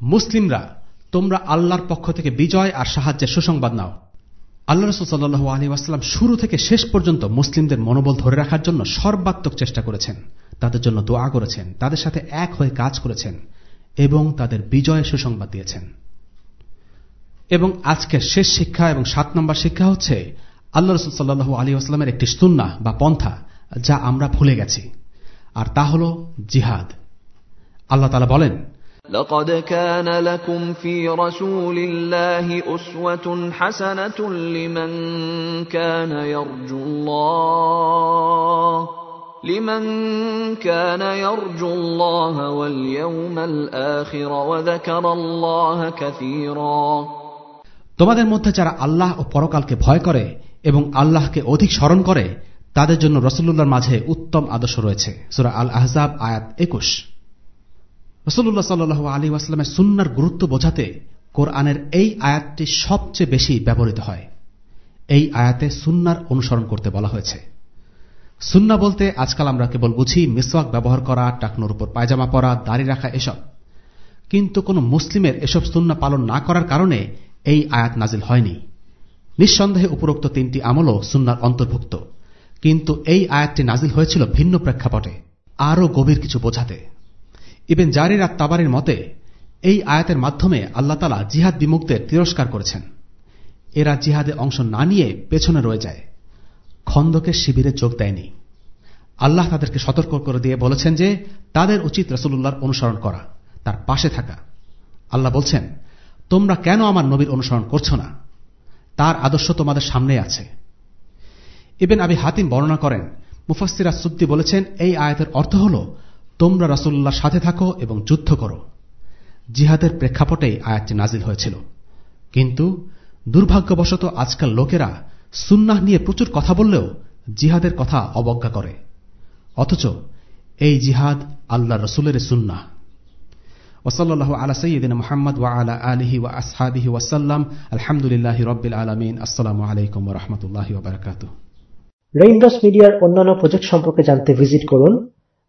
মুসলিমরা তোমরা আল্লাহর পক্ষ থেকে বিজয় আর সাহায্যের সুসংবাদ নাও। আল্লাহ রসুল সাল্লু আলী আসলাম শুরু থেকে শেষ পর্যন্ত মুসলিমদের মনোবল ধরে রাখার জন্য সর্বাত্মক চেষ্টা করেছেন। তাদের জন্য দোয়া করেছেন, তাদের সাথে এক হয়ে কাজ করেছেন এবং তাদের বিজয়ের সুসংবাদ দিয়েছেন। এবং আজকের শেষ শিক্ষা এবং সাত নম্বর শিক্ষা হচ্ছে, আল্লাহ রসুল সাল্লু আলী আসলামের একটি সুন্না বা পন্থা যা আমরা ভুলে গেছি। আর তা হল জিহাদ। আল্লাহ তালা বলেন لقد كان لكم في رسول الله أسوة حسنة لمن كان يرجو الله لمن كان يرجو الله واليوم الآخر وذكر الله كثيرا তোমাদের মধ্যে যারা আল্লাহ ও পরকালকে ভয় করে এবং আল্লাহকে অধিক স্মরণ করে তাদের জন্য রসুল্লাহর মাঝে উত্তম আদর্শ রয়েছে সুরা আল আহজাব আয়াত একুশ রসুল্লাহ সাল্লু আলী ওয়াস্লামের সুন্নার গুরুত্ব বোঝাতে কোরআনের এই আয়াতটি সবচেয়ে বেশি ব্যবহৃত হয়। এই আয়াতে সুন্নার অনুসরণ করতে বলা হয়েছে। সুন্না বলতে আজকাল আমরা কেবল বুঝি মিসওয়াক ব্যবহার করা, টাকনোর উপর পায়জামা পরা, দাড়ি রাখা এসব। কিন্তু কোন মুসলিমের এসব সুন্না পালন না করার কারণে এই আয়াত নাজিল হয়নি। নিঃসন্দেহে উপরোক্ত তিনটি আমলও সুন্নার অন্তর্ভুক্ত। কিন্তু এই আয়াতটি নাজিল হয়েছিল ভিন্ন প্রেক্ষাপটে, আরও গভীর কিছু বোঝাতে। ইবেন জারির আর তাবারির মতে, এই আয়াতের মাধ্যমে আল্লাহ তালা জিহাদ বিমুক্তের তিরস্কার করেছেন। এরা জিহাদে অংশ না নিয়ে পেছনে রয়ে যায়। খন্দকের শিবিরে যোগ দেয়নি। আল্লাহ তাদেরকে সতর্ক করে দিয়ে বলেছেন যে, তাদের উচিত রসুল্লাহর অনুসরণ করা, তার পাশে থাকা। আল্লাহ বলছেন, তোমরা কেন আমার নবীর অনুসরণ করছ না? তার আদর্শ তোমাদের সামনে আছে। ইবেন আবি হাতিম বর্ণনা করেন মুফাসিরা সুদ্দি বলেছেন, এই আয়াতের অর্থ হল তোমরা রাসুল্লাহর সাথে থাকো এবং যুদ্ধ করো। জিহাদের প্রেক্ষাপটেই আয়াতটি নাজিল হয়েছিল। কিন্তু দুর্ভাগ্যবশত আজকাল লোকেরা সুন্নাহ নিয়ে প্রচুর কথা বললেও জিহাদের কথা অবজ্ঞা করে। অথচ এই জিহাদ আল্লাহ রসুলের সুন্নাহ। ওসল্লাহ আলা সঈদিন মোহাম্মদ ওয়া আলা আলহি ওয়া আসহাবিহি ওয়াসাল্লাম আলহামদুলিল্লাহ রব্বিল আলমিন। আসসালামু আলাইকুম রহমতুল্লাহ রেইনড্রপস মিডিয়ার অন্যান্য প্রজেক্ট সম্পর্কে জানতে ভিজিট করুন